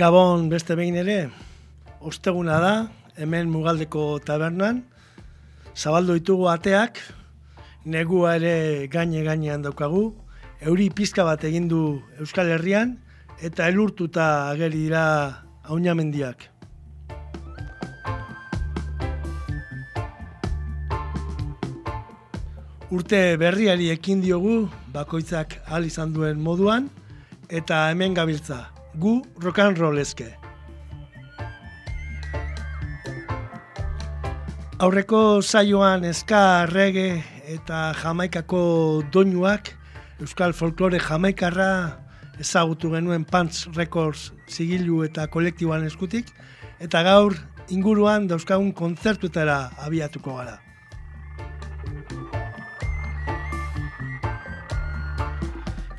Gabon beste behin ere, osteguna da, hemen mugaldeko tabernan, zabaldo ditugu ateak, negua ere gaine gainean daukagu, euri pizka bat egin du Euskal Herrian, eta elurtuta ageri dira haunamendiak. Urte berriari ekin diogu, bakoitzak ahal izan duen moduan, eta hemen gabiltza, gu rock and roll eske. Aurreko saioan eska rege eta jamaikako doinuak Euskal Folklore jamaikarra ezagutu genuen Pants Records zigilu eta kolektiboan eskutik eta gaur inguruan dauzkagun kontzertuetara abiatuko gara.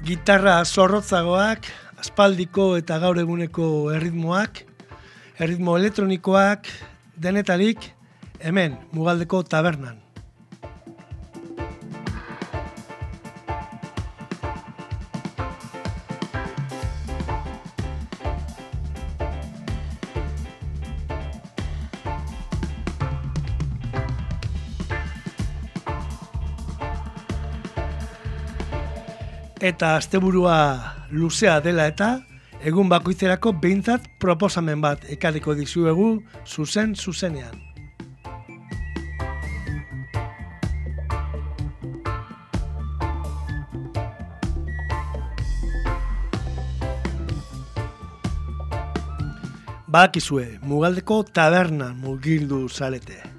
Gitarra zorrotzagoak, aspaldiko eta gaur eguneko erritmoak, erritmo elektronikoak, denetarik, hemen, mugaldeko tabernan. Eta asteburua luzea dela eta egun bakoitzerako behintzat proposamen bat ekarriko dizuegu zuzen zuzenean. Bakizue, mugaldeko tabernan mugildu zalete.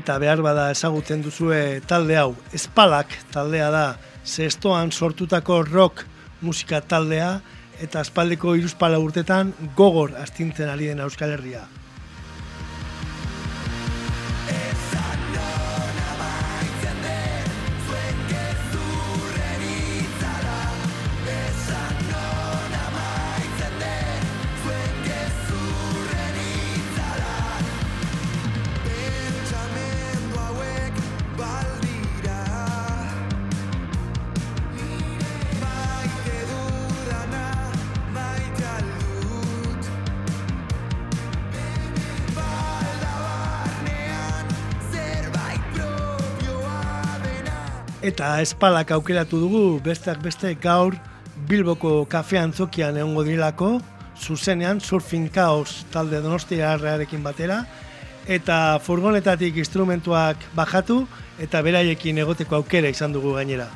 Eta behar bada ezagutzen duzue talde hau, espalak taldea da, zestoan sortutako rock musika taldea, eta espaldeko iruzpala urtetan gogor astintzen ari den Euskal Herria. Eta espalak aukeratu dugu besteak beste gaur Bilboko kafean zokian egongo dilako, zuzenean Surfing Chaos talde donostia arrearekin batera, eta furgonetatik instrumentuak bajatu eta beraiekin egoteko aukera izan dugu gainera.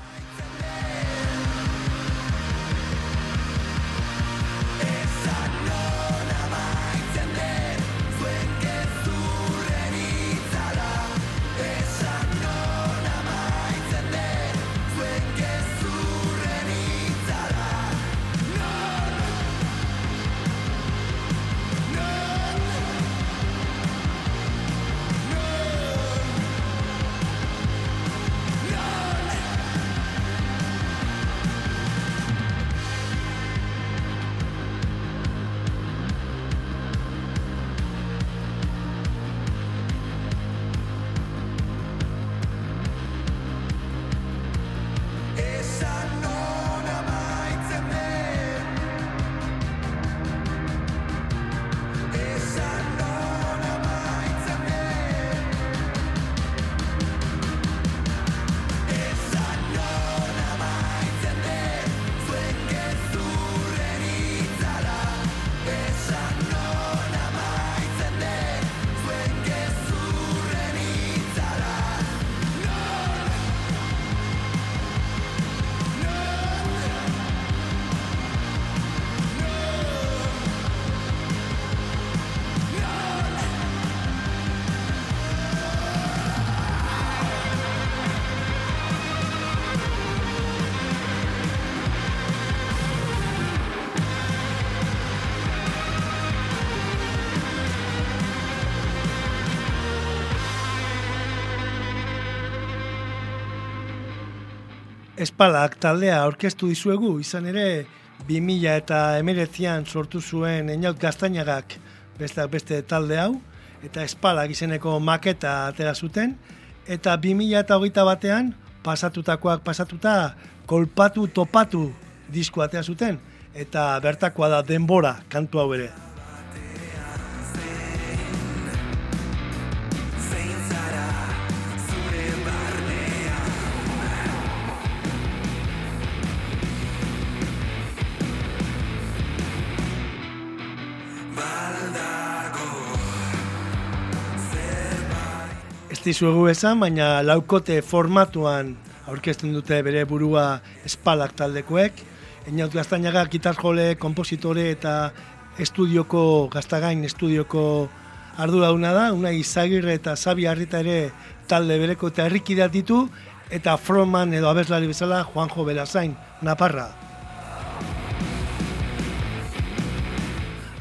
Espalak taldea aurkeztu dizuegu, izan ere 2000 eta emeretzian sortu zuen eniaut gaztainagak beste, beste talde hau, eta espalak izeneko maketa atera zuten, eta 2000 eta hogeita batean pasatutakoak pasatuta kolpatu topatu disko atera zuten, eta bertakoa da denbora kantu hau ere. Dizuegu esan, baina laukote formatuan aurkezten dute bere burua espalak taldekoek. Einaut gaztainaga gitarjole, kompositore eta estudioko, gaztagain estudioko ardurauna da, una izagirre eta sabi harrita ere talde bereko eta herrikidat ditu, eta frontman edo abeslari bezala Juanjo Belazain, Naparra.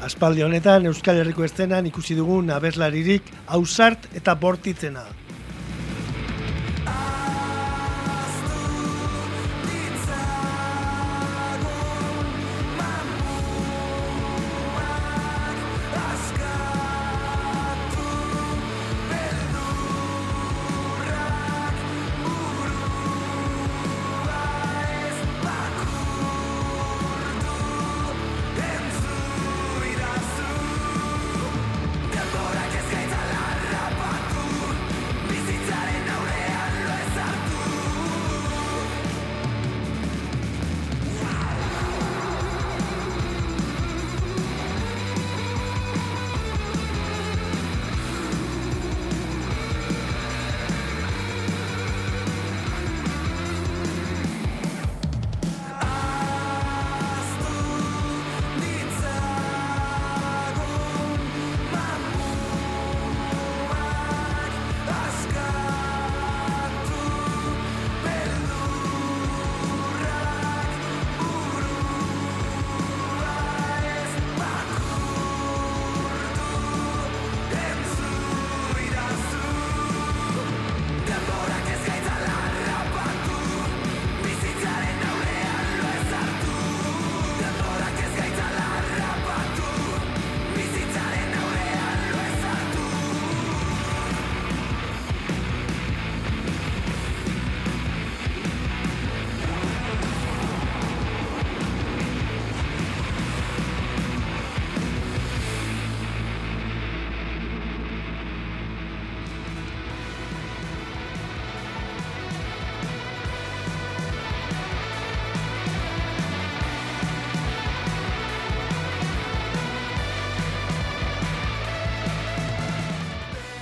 Aspaldi honetan Euskal Herriko estenan ikusi dugun abeslaririk ausart eta bortitzena.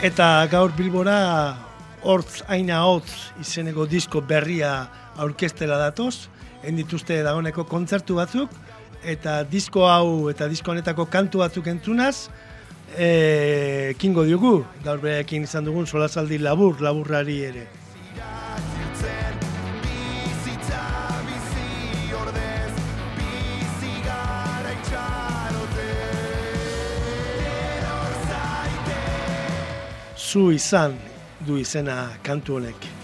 Eta gaur bilbora hortz aina hotz izeneko disko berria aurkestela datoz, endituzte dagoneko kontzertu batzuk, eta disko hau eta disko honetako kantu batzuk entzunaz, e, kingo diogu, gaur berekin izan dugun solazaldi labur, laburrari ere. Zu izan du izena kantu honek.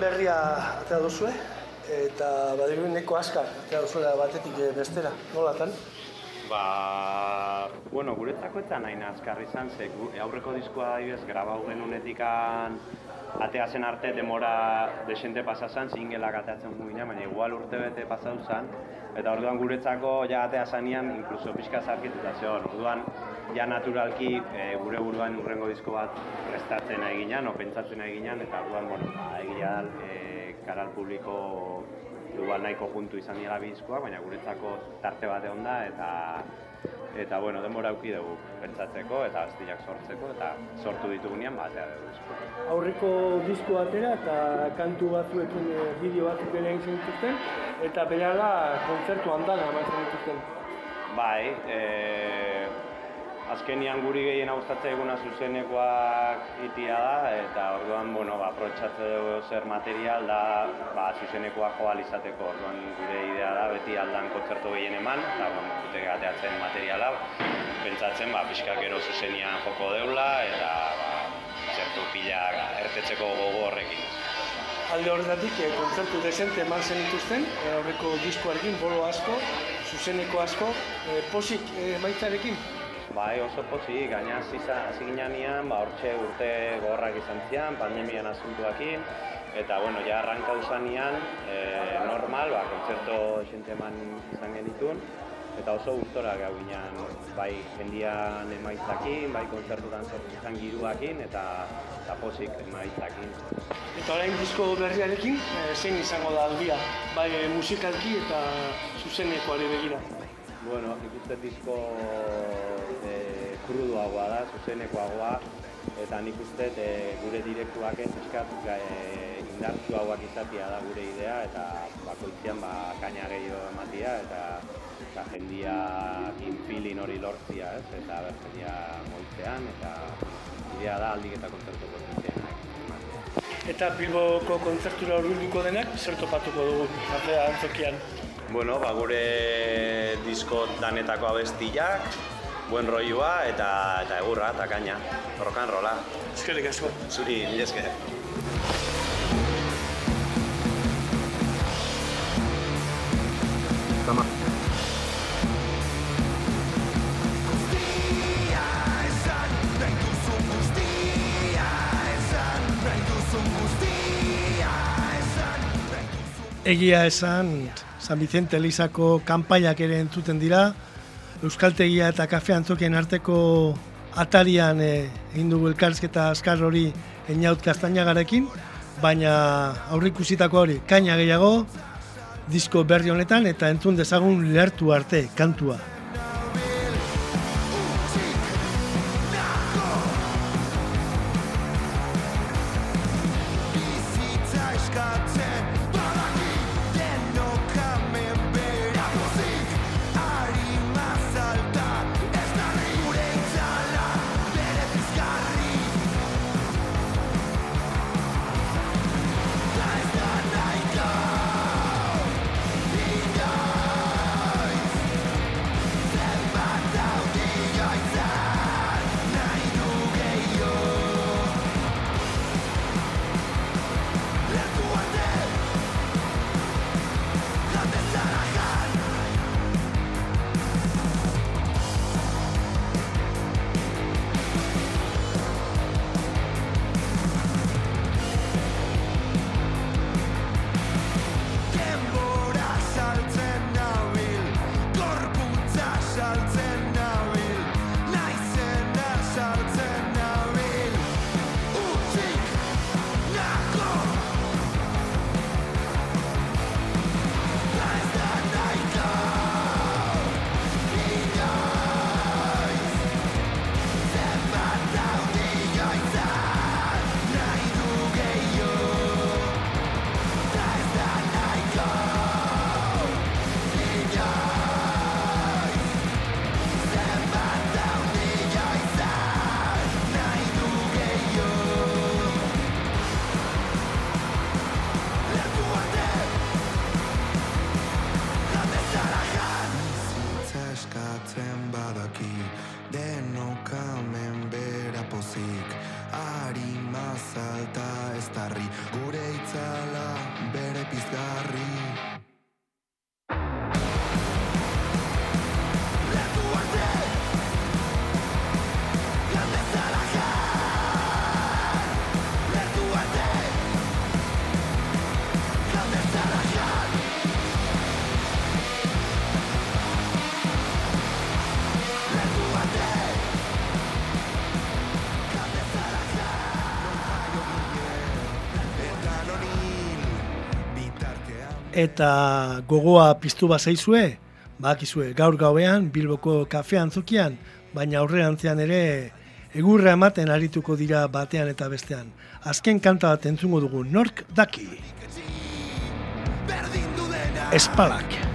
Berria atea duzue, eta badiru neko askar atea duzuela batetik bestera, nolatan? Ba, bueno, guretzako eta nahi azkar izan, ze aurreko diskoa adibidez grabau genunetikan atea zen arte demora desente pasa zen, zingelak ateatzen gugina, baina igual urte bete pasau zen, eta orduan guretzako ja atea zanean, inkluso pixka zarkituta zeon, orduan ja naturalki e, gure buruan urrengo disko bat prestatzen ginen, o pentsatzen ginen, eta orduan, bueno, ba, egia e, karal publiko igual nahiko juntu izan dira bizkoa, baina guretzako tarte bat egon da, eta eta bueno, denbora auki dugu pentsatzeko eta aztilak sortzeko eta sortu ditugunean batea dugu. Aurreko disko batera eta kantu batzuekin e, bideo batzuk ere egin zituzten eta berehala kontzertu handan amaitzen dituzten. Bai, e, azkenian guri gehien gustatzen eguna zuzenekoak itia da eta orduan bueno ba dugu zer material da ba zuzenekoa jo izateko. Orduan gure idea da beti aldan kontzertu gehien eman eta bueno gute gateatzen materiala pentsatzen ba pixka gero zuzenian joko deula eta ba zertu pila ertetzeko gogo horrekin. Alde horretatik, e, kontzertu desente eman zen dituzten, e, horreko diskoarekin, bolo asko, zuzeneko asko, e, posik e, maitzarekin? Bai, oso pozi, gaina hasi ginean, ba, hortxe urte gorrak izan zian, pandemian asuntuakin, eta, bueno, ja arranka usanean, e, normal, ba, kontzerto eman izan genitun, eta oso gustora gau ginean, bai, jendian emaitzakin, bai, kontzertutan sortzen giruakin, eta, eta pozik emaitzakin. Eta orain disko berriarekin, e, zein izango da albia, bai, musikalki eta zuzenekoari begira? Bueno, ikusten disko kruduagoa da, zuzenekoagoa, eta nik uste e, gure direktuak ez eskat e, indartsuagoak izatea da gure idea, eta bakoitzean ba, kaina gehiago ematia, eta, eta jendia infilin hori lortzia, ez? eta berzendia moitzean, eta idea da aldik eta kontzertu potentzian. Eta Bilboko kontzertura hori denak, zer topatuko dugu, artea antzokian? Bueno, ba, gure disko danetako abestiak, buen roioa eta eta egurra eta kaina. Rock and rolla. Eskerrik asko. Zuri, mil esker. Tama. Egia esan, San Vicente Elizako kanpaiak ere entzuten dira. Euskaltegia eta kafe antzokien arteko atarian eh, egin dugu elkarrizketa askar hori eniaut kastainagarekin, baina aurrikusitako hori kaina gehiago, disko berri honetan eta entzun dezagun lertu arte kantua. Eta gogoa piztu bazaizue, bakizue gaur gauean Bilboko kafe antzokian, baina aurrerantzean ere egurra ematen arituko dira batean eta bestean. Azken kanta bat entzungo dugu, nork daki. Espalak.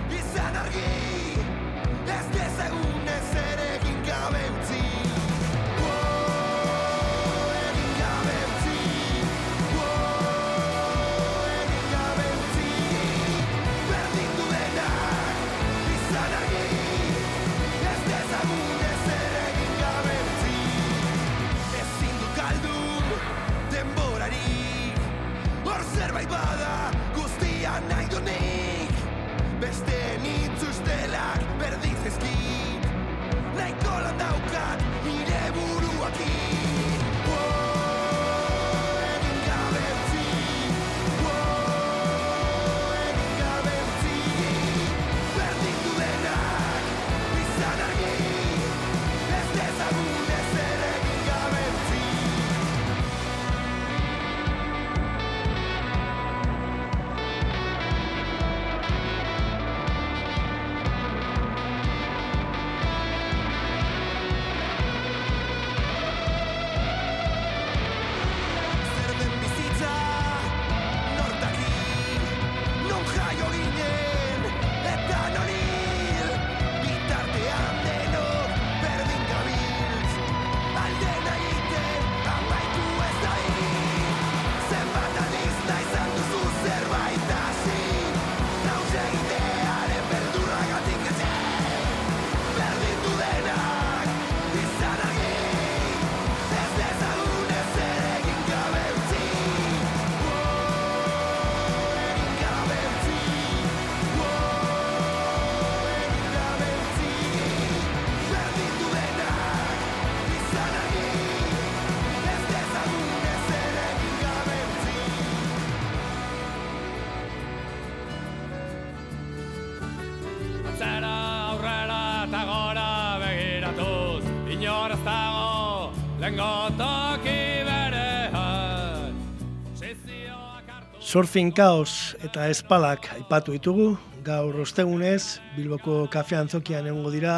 Surfing Chaos eta Espalak aipatu ditugu, gaur ostegunez, Bilboko kafe antzokian egongo dira,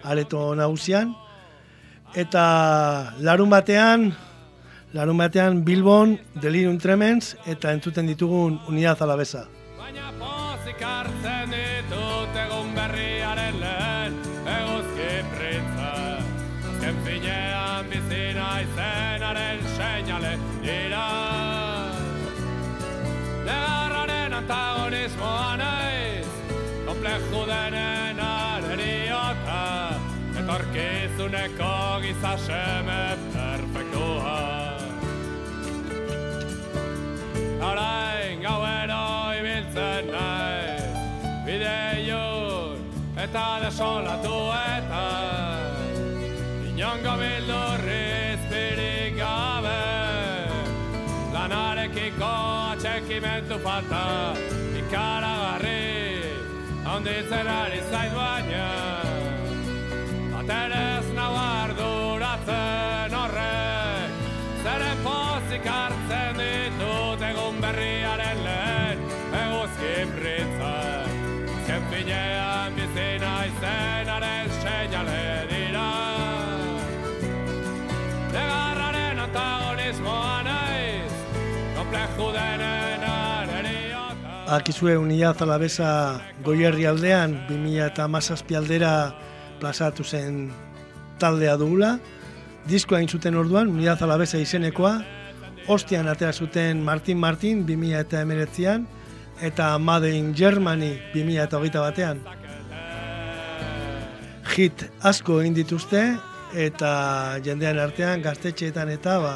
areto nagusian. Eta larun batean, larun batean Bilbon, Delirium Tremens, eta entzuten ditugun Unidad Alabeza. Etorkizuneko gizaseme perfektua Arain gauero ibiltzen naiz Bide eta desolatu eta Inongo bildurri izpirik gabe Lanarekiko sentimentu falta ikaragarri handitzen ari zait baina Baterez nau arduratzen horrek Zeren pozik hartzen ditut egun berriaren lehen Eguzki britzen Zken finean bizina izenaren seinale dira Negarraren antagonismoa naiz Komplejo denen Akizue unia zalabeza goierri aldean, 2000 eta aldera plazatu zen taldea dugula. Diskoa zuten orduan, unia zalabeza izenekoa. Ostian atera zuten Martin Martin, 2000 eta Made in Germany, 2000 eta hogeita batean. Hit asko egin dituzte, eta jendean artean gaztetxeetan eta ba,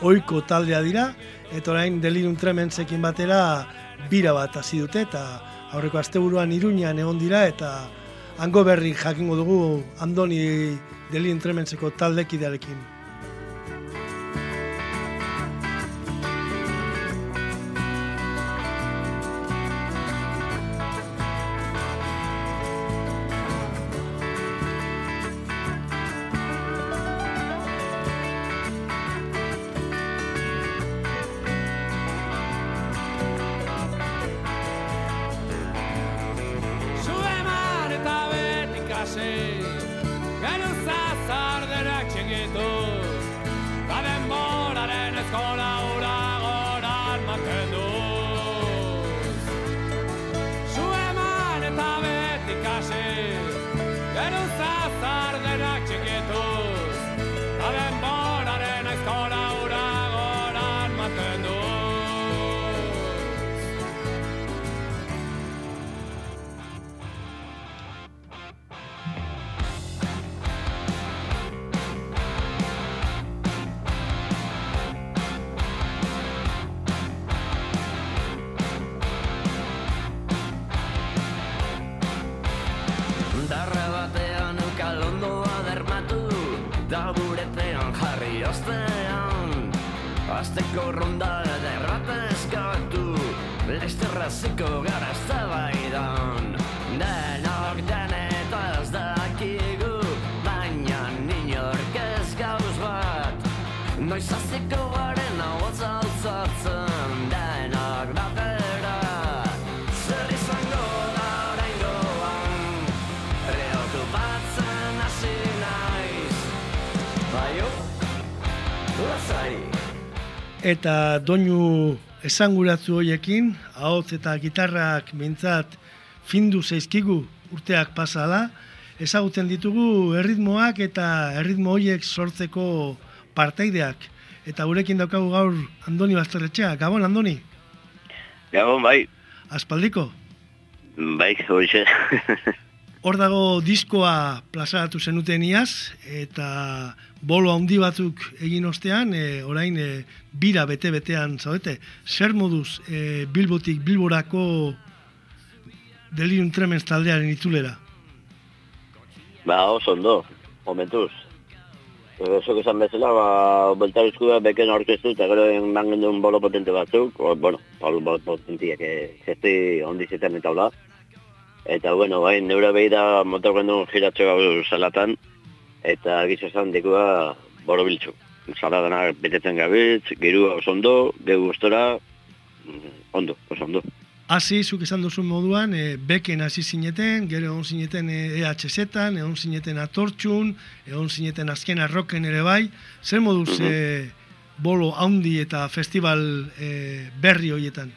oiko taldea dira. Eta orain delirun tremensekin batera, bira bat hasi dute eta aurreko asteburuan Iruñean egon dira eta hango berri jakingo dugu Andoni Delien Tremenseko taldekidearekin. Lasai Eta doinu esanguratzu hoiekin, ahotz eta gitarrak mintzat findu zaizkigu urteak pasala, ezagutzen ditugu erritmoak eta erritmo hoiek sortzeko partaideak. Eta gurekin daukagu gaur Andoni Bazterretxea. Gabon, Andoni, Gabon, bai, aspaldiko. bai, horixe. Hor dago diskoa plazaratu zenuten iaz, eta bolo handi batzuk egin ostean, e, orain e, bira bete-betean zaudete. Zer moduz e, Bilbotik Bilborako Delirium Tremens taldearen itzulera? ba, oso ondo, momentuz. Ezok esan bezala, ba, beltarizkua beken orkestu eta gero genduen bolo potente batzuk, o, bueno, bolo potentiak, eh, zesti ondizetan eta hola. Eta, bueno, bai, neura behi da motor genduen giratxo gau salatan, eta gizu esan dikua boro biltzu. Sala denak betetzen gabitz, gerua oso ondo, gehu gustora, mm, ondo, oso ondo. Hasi, zuk esan duzun moduan, e, beken hasi zineten, gero egon zineten e, EHZ-etan, egon zineten atortxun, egon zineten azken arroken ere bai. Zer moduz e, bolo handi eta festival e, berri horietan?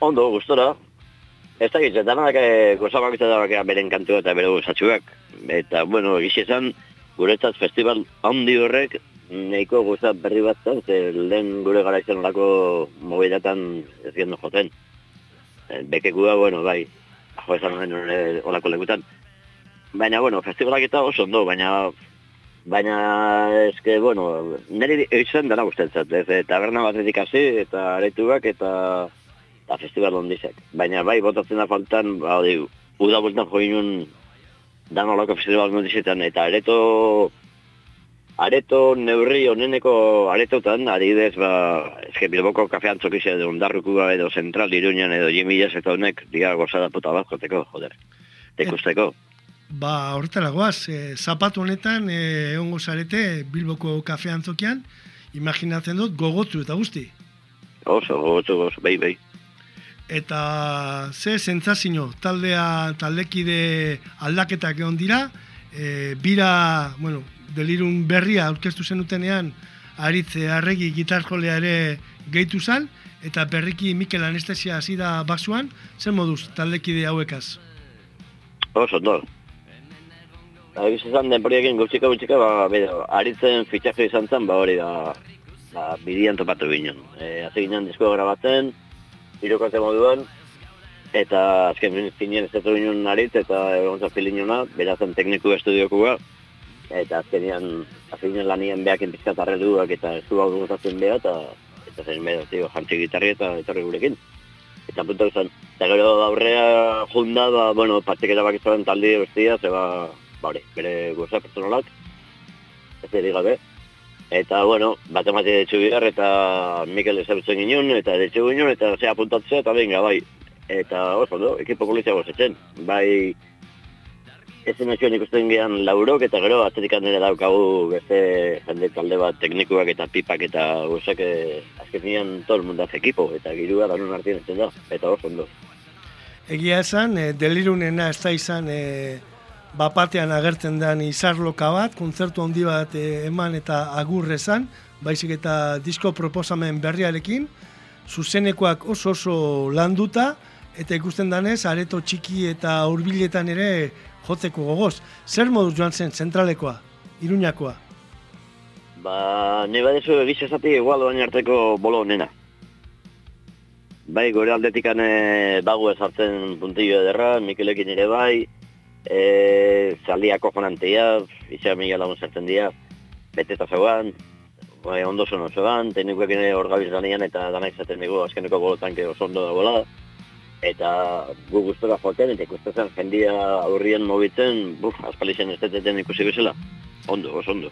Ondo, gustora. Ez dakit, danak e, gozabak eta danak beren kantua eta bere gozatxuak. Eta, bueno, egiz esan, guretzat festival handi horrek nahiko goza berri bat zen, ze lehen gure gara izan olako mobilatan ez gendo joten. E, bekekua, bueno, bai, jo esan nire olako lekutan. Baina, bueno, festivalak eta oso ondo, baina Baina, eske, bueno, niri izan dena gustatzen, ez, e, taberna batetik hasi, eta aretuak, eta, eta festival ondizek. Baina, bai, botatzen da faltan, ba, hori, uda bultan jo ginen dan olako festival ondizetan, eta areto, areto neurri oneneko aretotan, adibidez, ba, eske Bilboko kafean txokizia edo ondarrukua edo zentral iruñan edo jimillas eta honek, diga gozada puta bat joteko, joder, tekusteko. Ba, horretara goaz, e, zapatu honetan e, egongo zarete Bilboko kafe antzokian, imaginatzen dut gogotu eta guzti. Oso, oso, oso, bai, bai. Eta ze sentsazio taldea taldekide aldaketak egon dira, e, bira, bueno, delirun berria aurkeztu zenutenean aritze arregi gitarjolea ere gehitu zan, eta berriki Mikel Anestesia hasi da basuan, zen moduz taldekide hauekaz? Oso, ondo. Egiz esan denporiekin gutxika gutxika, ba, bedo, aritzen fitxaje izan zen, ba hori da, ba, bidian topatu ginen. E, Hazi ginen disko grabatzen, irokate moduan, eta azken finean ez dut ginen aritz, eta egon zafilinuna, berazen tekniku estudiokua, eta azkenian, azkenian lanien behakin pizkat arreduak, eta ez du hau gustatzen beha, eta eta zen beha, tio, jantzi gitarri eta etorri gurekin. Eta punto izan, eta gero aurrea junda, ba, bueno, partiketa bakizaren taldi bestia, ze ba, hori, bere goza pertsonalak, ez dira gabe. Eta, bueno, bat emate detxu bihar, eta Mikel ezagutzen ginen, eta detxu ginen, eta ze apuntatzea, eta venga, bai. Eta, oso, no, ekipo polizia gozatzen. Bai, ezen etxoen ikusten gehan laurok, eta gero, atzetik handera daukagu beste jende talde bat teknikuak eta pipak eta gozak, eh, azken nian mundo hace equipo, eta girua danon artien etzen da, eta oso ondo. Egia esan, e, delirunena ez da izan e, bapatean agertzen den izarloka bat, kontzertu handi bat e, eman eta esan, baizik eta disko proposamen berriarekin, zuzenekoak oso oso landuta, eta ikusten danez, areto txiki eta hurbiletan ere jotzeko gogoz. Zer moduz joan zen, zentralekoa, iruñakoa? Ba, ne badezu egiz esati igual baina arteko bolo honena. Bai, gore aldetikan e, bagu ezartzen puntillo ederra, Mikelekin ere bai, e, zaldiako jonantea, izan mila lagun zertzen dira, beteta zegoan, bai, ondo zuen osoan, teknikoak ere hor gabiz eta dana izaten dugu azkeneko bolotan oso ondo da bola. Eta gu gustora joaten eta ikusten jendia aurrien mobitzen, buf, azpalixen ez deteten ikusi bezala. Ondo, oso ondo.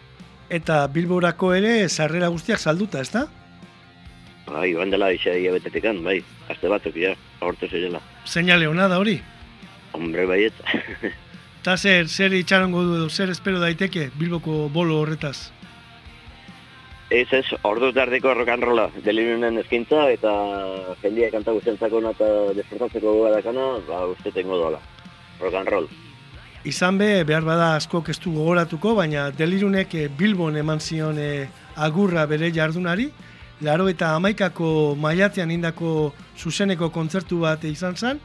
Eta Bilborako ere sarrera guztiak salduta, ezta? Bai, joan dela isa betetekan, bai, azte batzuk, ja, aurte zirela. Seinale hona da hori. Hombre, baiet. Eta zer, zer itxarongo du edo, zer espero daiteke Bilboko bolo horretaz? Ez ez, ordu tardeko rock and rolla, delirunen eskintza eta jendia kanta guztientzako eta despertatzeko goga dakana, ba, uste tengo dola. Rock and roll. Izan be, behar bada asko ez du gogoratuko, baina delirunek eh, Bilbon eman zion eh, agurra bere jardunari, laro eta amaikako maiatzean indako zuzeneko kontzertu bat izan zen,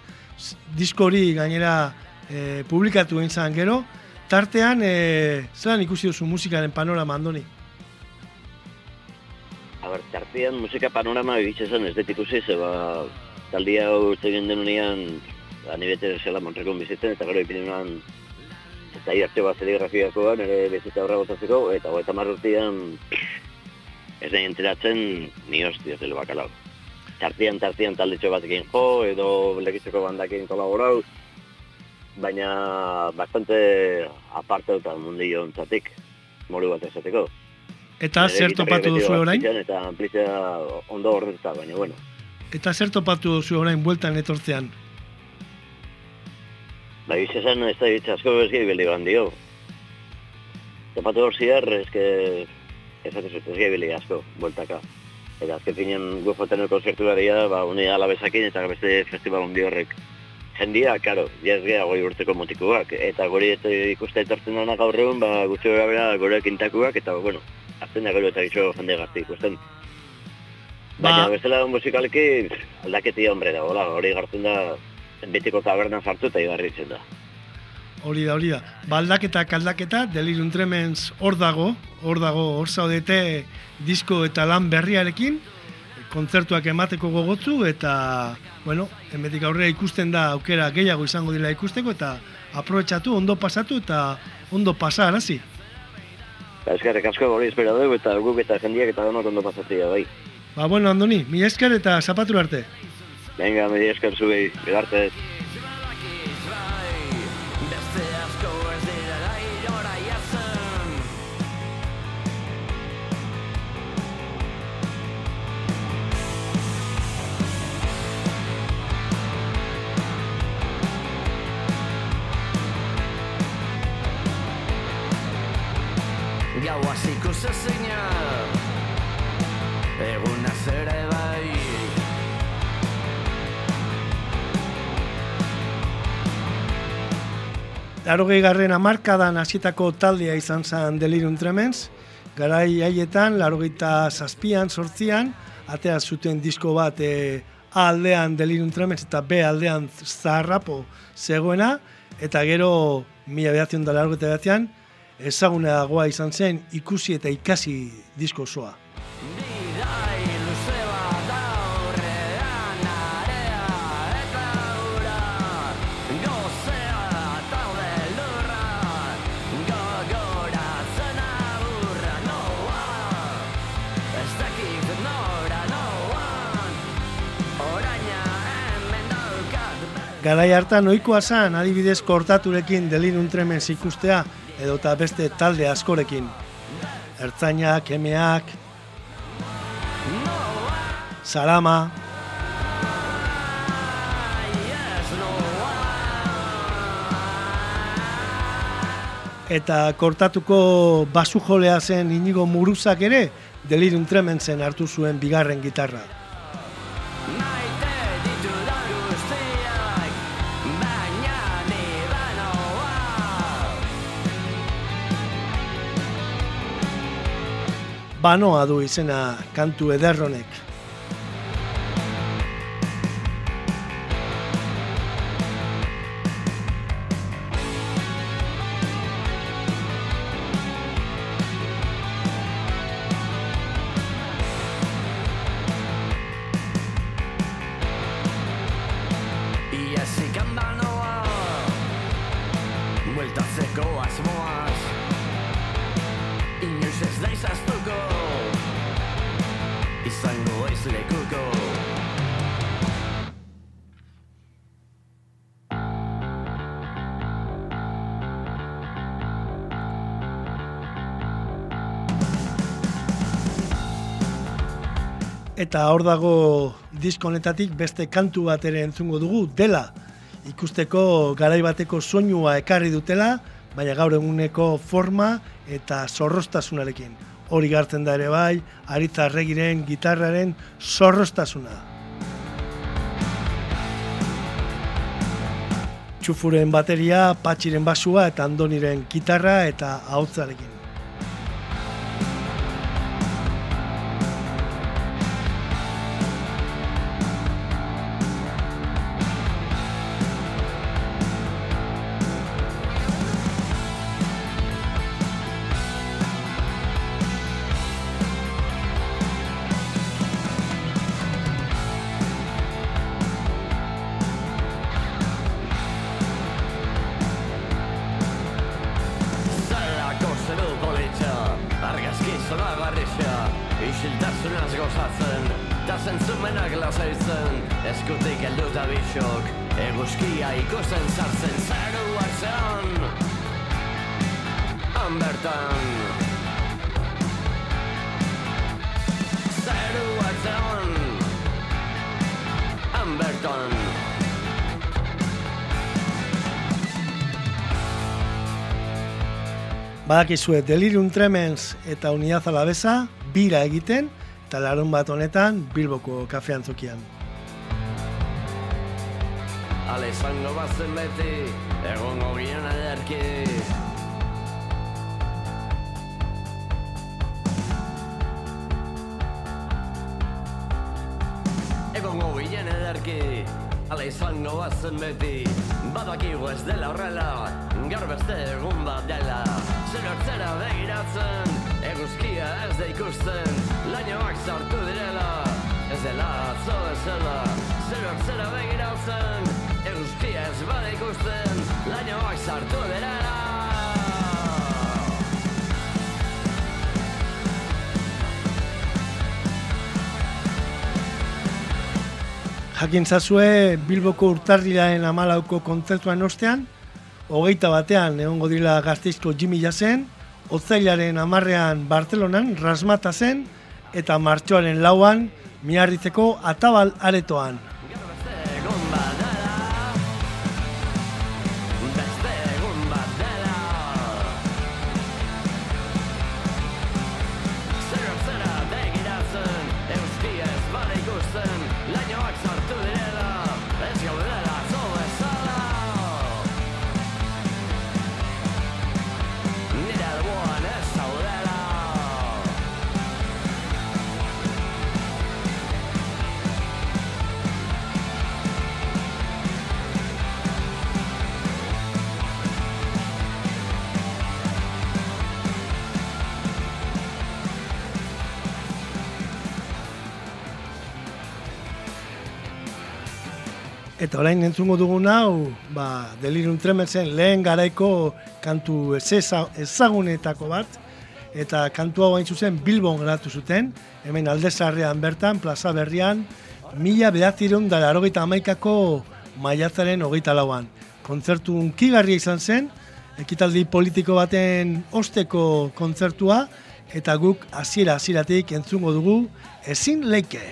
disko hori gainera eh, publikatu egin gero, tartean, e, zelan ikusi duzu musikaren panorama andoni? A ber, tartean musika panorama egitxe zen ez dut ikusi, ze ba, taldia hau egin denunean, ba, ni bete zela Montrekon bizitzen, eta gero ipinuan, eta irarte bat serigrafiakoan, ere bizitza horra botatzeko, eta hogeita marrutian, ez nahi enteratzen, ni hostia zelo bakalau. Tartean, tartean taldetxo batekin jo, edo legitzeko bandakin kolaborau, baina bastante aparte dut mundillo ontzatik, moru bat esateko. Eta Nire zer topatu duzu orain? Eta amplizia ondo horretuta, baina bueno. Eta zer topatu duzu orain bueltan etortzean? Ba, giz esan ez da hitz asko ez gehi beli dio. Topatu hor ziar, ez que... Ez ez ez gehi beli asko, bueltaka. Eta azken finean gu joten el konzertu daria, ba, une alabezakin eta beste festival hundi horrek. Jendia, karo, jaz geha goi urteko motikuak, eta gori ez ikuste etortzen dana gaur egun, ba, gutxi gara bera gore kintakuak, eta, bueno, azten da gero eta gitxo jende gazte ikusten. Baina Ba- bezala musikalki aldaketia hombre da, hola, hori gartzen da betiko tabernan sartu eta igarritzen da. Hori da, hori da. Baldaketa kaldaketa, Delirium Tremens hor dago, hor dago, hor zaudete disko eta lan berriarekin, kontzertuak emateko gogotzu, eta, bueno, hemetik aurrera ikusten da aukera gehiago izango dira ikusteko, eta aprobetxatu, ondo pasatu, eta ondo pasa, arazi. Ba, eskerrek asko hori espera dugu eta guk eta jendiak eta denok ondo pasatzea bai. Ba, bueno, Andoni, mi esker eta zapatu arte. Venga, media esker zuei, begartez. Gaua zikus ezina, egunaz ere bai. Larogei garren amarkadan hasietako taldea izan zen Delirium Tremens, garai haietan, larogeita zazpian, sortzian, atea zuten disko bat e, A aldean Delirium Tremens eta B aldean Zaharrapo zegoena, eta gero mila behatzen da larogeita behatzean, ezagunagoa izan zen ikusi eta ikasi disko osoa. Garai hartan ohikoa zen adibidez kortaturekin Delirium Tremens ikustea edota beste talde askorekin. Ertzainak, emeak, Salama, eta kortatuko basujolea zen inigo muruzak ere Delirium Tremensen hartu zuen bigarren gitarra. Banoa du izena kantu ederronek. Eta hor dago disko honetatik beste kantu bat ere entzungo dugu, dela. Ikusteko garai bateko soinua ekarri dutela, baina gaur eguneko forma eta zorrostasunarekin. Hori gartzen da ere bai, aritza arregiren gitarraren zorrostasuna. Txufuren bateria, patxiren basua eta andoniren gitarra eta ahotzarekin. Badakizue Delirium Tremens eta Unidad Alavesa bira egiten eta larun bat honetan Bilboko kafean zokian. Ale izango bazen beti Egongo gian ederki Egongo ginen ederki Ale izango bazen beti Badakigu ez dela horrela Gaur beste egun bat dela Zer hartzera begiratzen Eguzkia ez da ikusten. Lainoak sartu direla Ez dela atzo bezala. Zer hartzera begiratzen Eguzkia ez bada ikusten. Lainoak sartu direla. Jakin zazue Bilboko urtarrilaren amalauko kontzertuan ostean, hogeita batean egongo dira gazteizko Jimmy Jazen, otzailaren amarrean Bartzelonan rasmata zen, eta martxoaren lauan miarritzeko atabal aretoan. Orain entzungo dugun hau, ba, Delirium Tremensen lehen garaiko kantu ezagunetako bat, eta kantu hau hain zuzen Bilbon gratu zuten, hemen aldezarrean bertan, plaza berrian, mila behatzireun da larogeita amaikako maiatzaren hogeita lauan. Kontzertu unkigarria izan zen, ekitaldi politiko baten osteko kontzertua, eta guk hasiera hasieratik entzungo dugu ezin leike.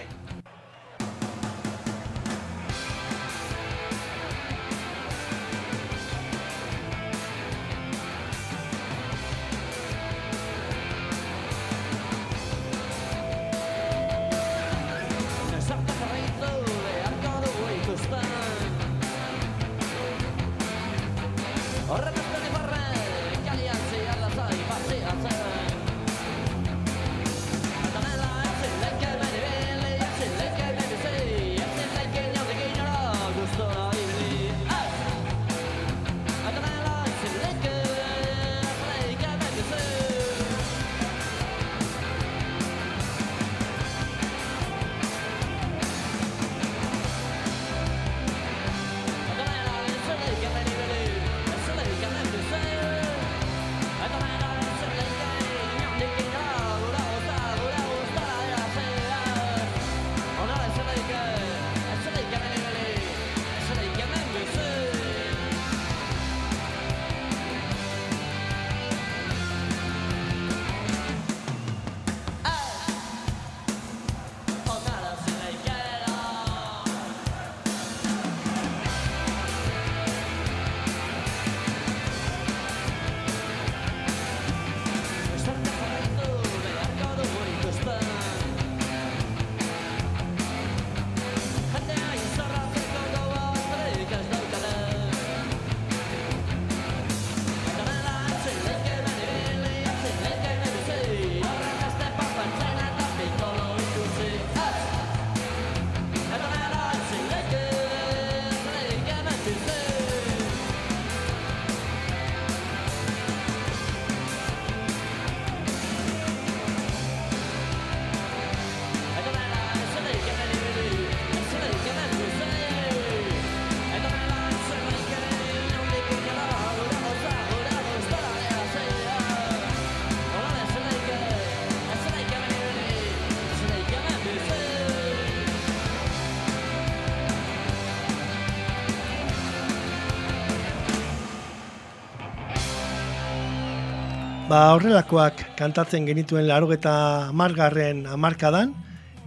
Horrelakoak kantatzen genituen larogeta margarren amarkadan,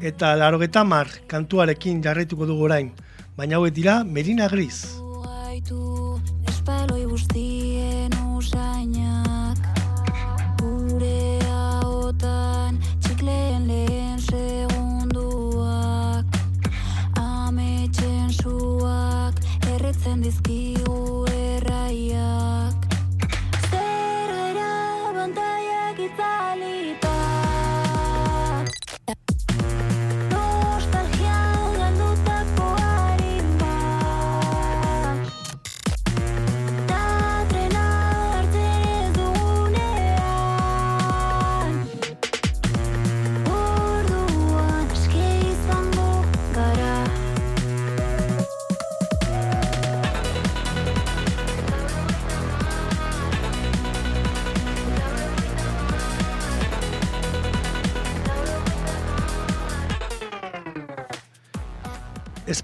eta larogeta mar kantuarekin jarraituko dugu orain, baina hauek dira Merina Gris.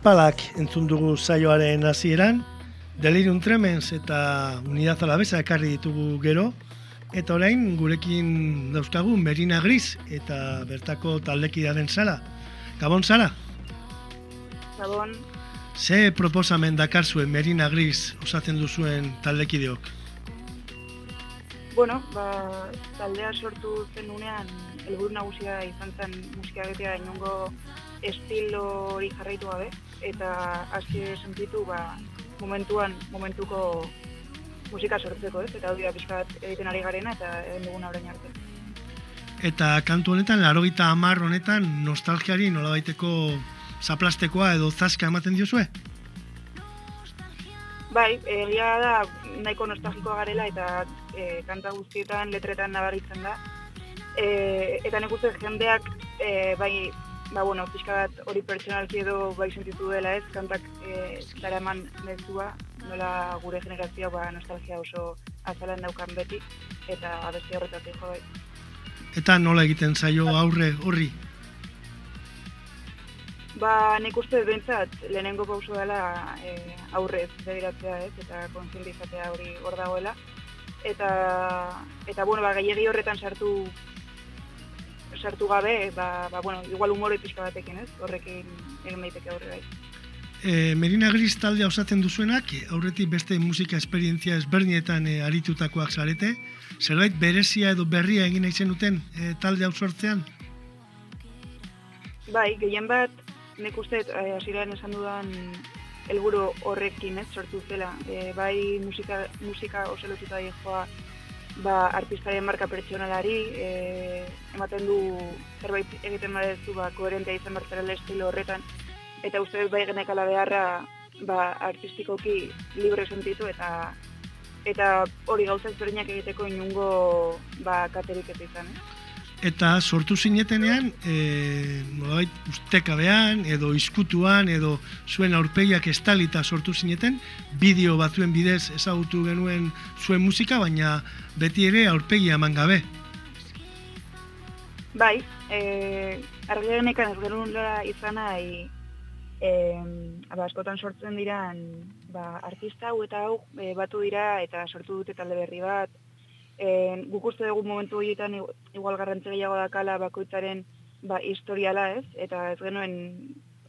Espalak entzun dugu saioaren hasieran, Delirium Tremens eta Unidad Alabesa ekarri ditugu gero, eta orain gurekin dauzkagu Merina Gris eta bertako taldekidaren Sara. Gabon Sara, Gabon, ze proposamen dakar zuen Merina Gris osatzen duzuen taldekideok? bueno, ba, taldea sortu zenunean helburu nagusia izan zen musika egitea inongo estilo hori jarraitu gabe eta hasi sentitu ba, momentuan, momentuko musika sortzeko, ez? Eta hori da pixka bat egiten ari garena eta egin duguna orain arte. Eta kantu honetan, larogita amar honetan, nostalgiari nolabaiteko zaplastekoa edo zaska ematen diozue? Bai, egia da nahiko nostalgikoa garela eta e, kanta guztietan letretan nabaritzen da. E, eta nik uste jendeak e, bai, ba, bueno, pixka bat hori pertsonalki edo bai sentitu dela ez, kantak e, daraman mezua, nola gure generazioa ba, nostalgia oso azalan daukan beti, eta abesti horretatik jo bai. Eta nola egiten zaio aurre horri? Ba, nik uste dut behintzat, lehenengo pauso dela e, aurrez begiratzea ez, eta kontzientizatea hori hor dagoela. Eta, eta bueno, ba, gehiagi horretan sartu sartu gabe, ba, ba, bueno, igual humore pixka batekin ez, horrekin egin daiteke aurre bai. E, Merina Gris taldea osatzen duzuenak, aurretik beste musika esperientzia ezberdinetan e, aritutakoak zarete, zerbait berezia edo berria egin nahi zenuten e, talde hau sortzean? Bai, gehien bat, nik uste, eh, hasieran esan dudan helburu horrekin ez sortu zela. E, bai musika, musika oso lotuta joa ba, artistaren marka pertsonalari, e, ematen du zerbait egiten badezu ba, koherentea izan bertzarela estilo horretan, eta uste dut bai genekala beharra ba, artistikoki libre sentitu eta eta hori gauza ezberdinak egiteko inungo ba, katerik ez izan, eh? Eta sortu zinetenean, e, nolabait ustekabean, edo izkutuan, edo zuen aurpegiak estalita sortu zineten, bideo batzuen bidez ezagutu genuen zuen musika, baina beti ere aurpegia eman gabe. Bai, eh, argirenekan ez genuela izan nahi, eh, ba, askotan sortzen diran ba, artista hau eta hau eh, batu dira eta sortu dute talde berri bat. Eh, guk uste dugu momentu horietan igu- igual garrantzi gehiago dakala bakoitzaren ba, historiala ez, eta ez genuen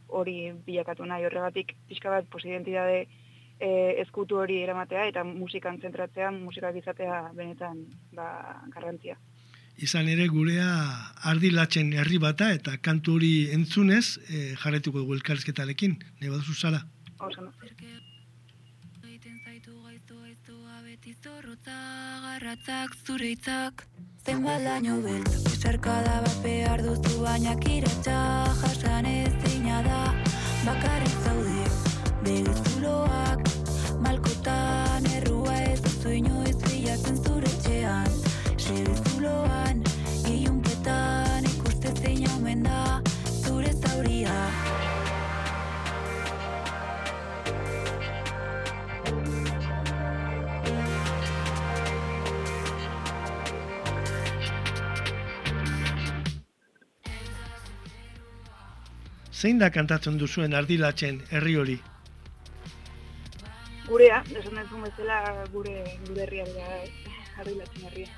hori bilakatu nahi horregatik pixka bat posidentidade eh, ezkutu hori eramatea eta musikan zentratzea, musikak izatea benetan ba, garrantzia. Izan ere gurea ardilatzen herri bata eta kantu hori entzunez e, jarretuko dugu elkarrizketarekin, nahi baduzu zara. Oso, no? Egiten zaitu gaiztoa beti zorrotza garratzak zure hitzak. Zenbat laino beltz, esarkada bat behar duzu baina kiratxa jasan ezina da. Bakarrik zaude, begizuloak Malkotan errua ez duzu inoiz bilatzen zure etxean. Segizuloan, ilunpetan ikuste zein omen da zure zauria Zein da kantatzen duzuen ardilatzen herri hori? Gurea, esan duzun bezala gure gure herria da, ardilatzen herria.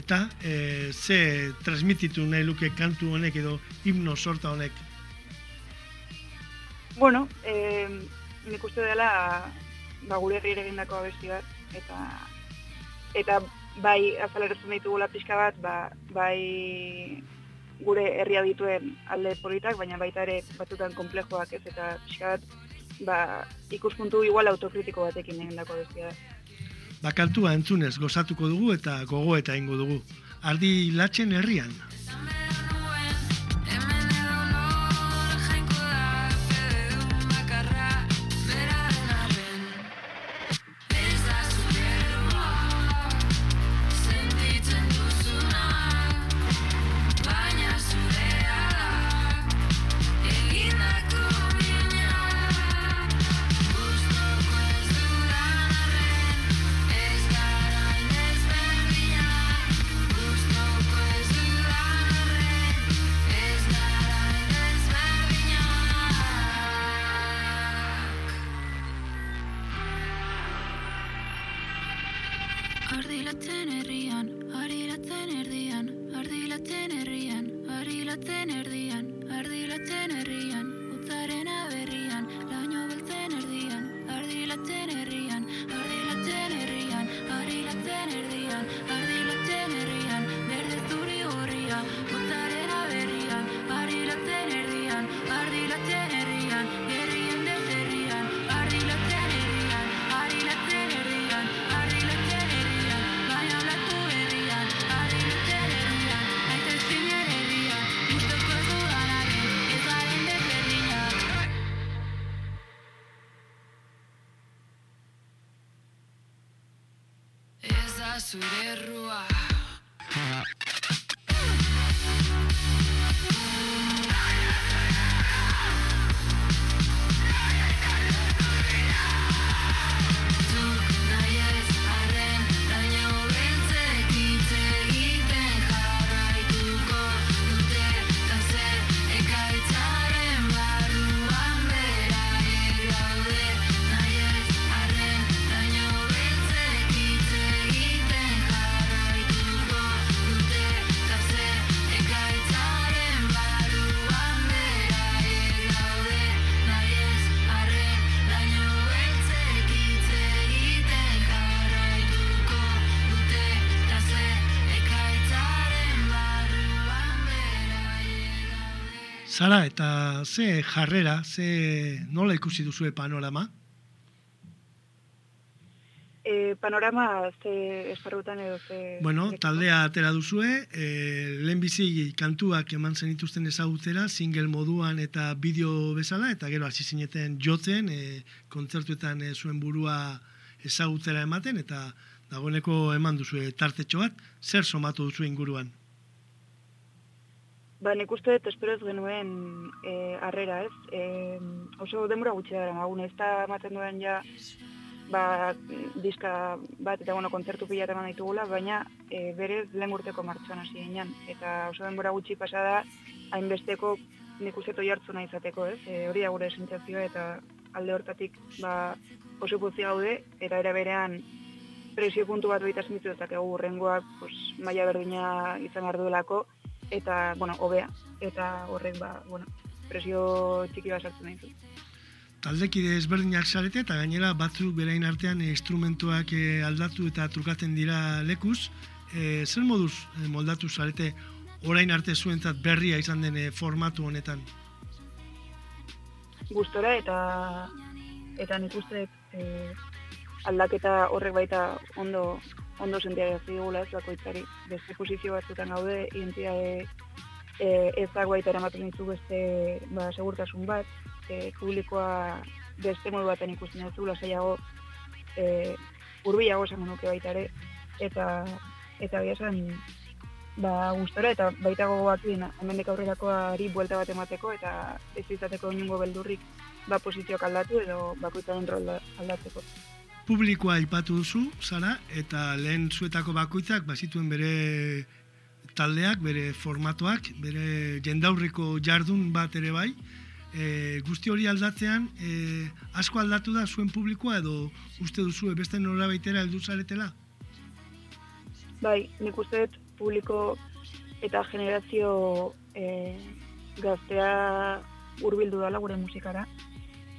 eta e, ze transmititu nahi luke kantu honek edo himno sorta honek. Bueno, eh, nik uste dela ba, gure herri egindako abesti bat, eta eta bai azalerotzen ditugula pixka bat, ba, bai gure herria dituen alde politak, baina baita ere batutan konplejoak ez, eta pixka bat ba, ikuspuntu igual autokritiko batekin egindako abesti bat. Ba, kantua entzunez gozatuko dugu eta gogo eta ingo dugu. Ardi latzen herrian. Zara, eta ze jarrera, ze nola ikusi duzue panorama? E, panorama ze esparrutan edo ze... Bueno, taldea atera duzue, e, lehenbizi kantuak eman zenituzten ezagutera, single moduan eta bideo bezala, eta gero hasi zineten jotzen, e, kontzertuetan e, zuen burua ezagutera ematen, eta dagoeneko eman duzue tartetxo bat, zer somatu duzu inguruan? Ba, nik uste dut espero ez genuen e, harrera, ez? E, oso denbora gutxi da garagun, ez da ematen duen ja ba, diska bat eta bueno, kontzertu pila eman ditugula, baina e, berez lehen urteko martxoan hasi ginen. Eta oso denbora gutxi pasa da, hainbesteko nik hartzu nahi izateko, ez? E, hori da gure sentsazioa eta alde hortatik ba, oso pozik gaude, eta era berean presio puntu bat baita sentitu dezakegu urrengoak pues, maila berdina izan behar duelako, eta, bueno, hobea, eta horrek, ba, bueno, presio txiki bat sartzen ditu. Taldekide ezberdinak zarete eta gainera batzuk berain artean instrumentuak eh, aldatu eta trukatzen dira lekuz. E, zer moduz eh, moldatu zarete orain arte zuentzat berria izan den formatu honetan? Gustora eta eta nik uste e, aldaketa horrek baita ondo ondo sentia digula ez bakoitzari. Beste posizio batzutan gaude, identitate e, ezak baita eramaten ditu beste ba, segurtasun bat, e, publikoa beste modu baten ikusten duzu, lasaiago e, urbiago esango nuke baita ere, eta eta esan ba, gustora eta baita gogoakin hemendik aurrerakoari buelta bat emateko eta ez izateko inungo beldurrik ba posizioak aldatu edo bakoitzaren rol aldatzeko. Publikoa aipatu duzu, Zara, eta lehen zuetako bakoitzak bazituen bere taldeak, bere formatoak, bere jendaurreko jardun bat ere bai. E, guzti hori aldatzean, e, asko aldatu da zuen publikoa edo uste duzu beste norabaitera heldu zaretela? Bai, nik uste dut publiko eta generazio e, gaztea hurbildu dela gure musikara.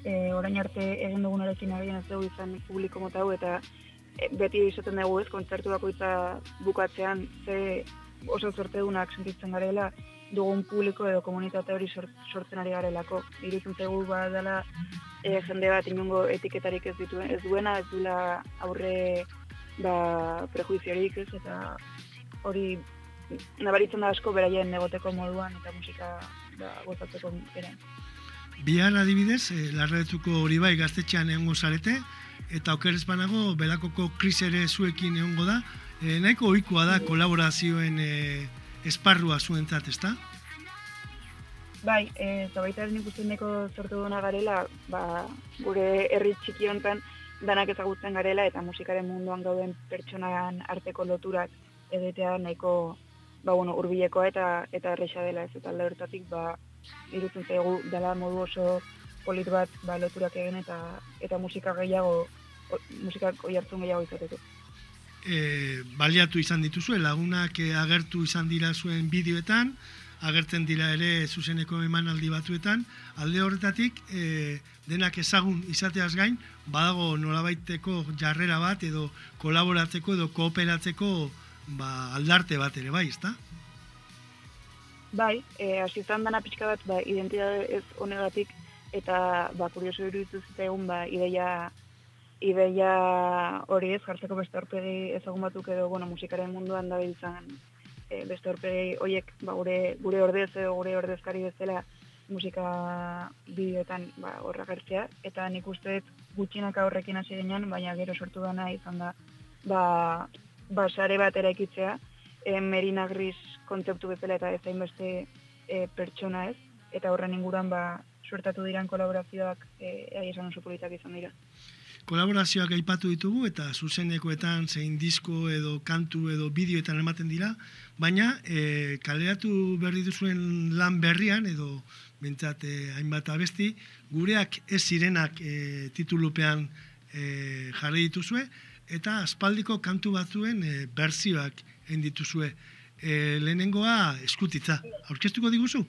E, orain arte egin dugunarekin agian ez dugu izan publiko mota hau eta e, beti izaten dugu ez, kontzertu bakoitza bukatzean ze oso zortegunak sentitzen garela dugun publiko edo komunitate hori sort, sortzen ari garelako. Iruditzen zaigu badala e, jende bat inongo etiketarik ez dituen, ez duena, ez duela aurre ba, prejuiziorik ez, eta hori nabaritzen da asko beraien egoteko moduan eta musika ba, gozatzeko beren. Bihar adibidez, e, larretuko hori bai gaztetxean egongo zarete, eta okerez banago, belakoko kris ere zuekin egongo da, e, nahiko ohikoa da kolaborazioen e, esparrua zuentzat, ezta? Bai, e, eta baita ere nik uste neko sortu duna garela, ba, gure herri txiki honetan danak ezagutzen garela eta musikaren munduan gauden pertsonan arteko loturak edetea nahiko ba, bueno, urbilekoa eta eta erresa dela ez eta alde horretatik ba, irutzen zaigu dela modu oso polit bat ba, loturak egin eta eta musika gehiago o, musikak oi hartzun gehiago izateko. e, baliatu izan dituzue, lagunak e, agertu izan dira zuen bideoetan, agertzen dira ere zuzeneko emanaldi batzuetan, alde horretatik e, denak ezagun izateaz gain, badago nolabaiteko jarrera bat edo kolaboratzeko edo kooperatzeko ba, aldarte bat ere bai, ezta? Bai, e, hasietan dana pixka bat ba, identitate ez honegatik eta ba, kurioso iruditu zitzaigun ba, ideia ideia hori ez jartzeko beste aurpegi ezagun batzuk edo bueno, musikaren munduan dabiltzan e, beste aurpegi horiek ba, gure, gure ordez edo gure ordezkari bezala musika bideoetan ba, horra gertzea eta nik uste gutxinaka horrekin hasi ginen, baina gero sortu dana izan da ba, ba sare bat eraikitzea. E, Merina Gris kontzeptu bezala eta ez hainbeste e, pertsona ez eta horren inguruan ba suertatu diran kolaborazioak e, esan oso politak izan dira. Kolaborazioak aipatu ditugu eta zuzenekoetan zein disko edo kantu edo bideoetan ematen dira, baina e, kaleratu berri duzuen lan berrian edo bentsat e, hainbat abesti, gureak ez zirenak e, titulupean e, jarri dituzue, eta aspaldiko kantu batzuen e, berzioak egin dituzue. E, lehenengoa eskutitza. Aurkeztuko diguzu?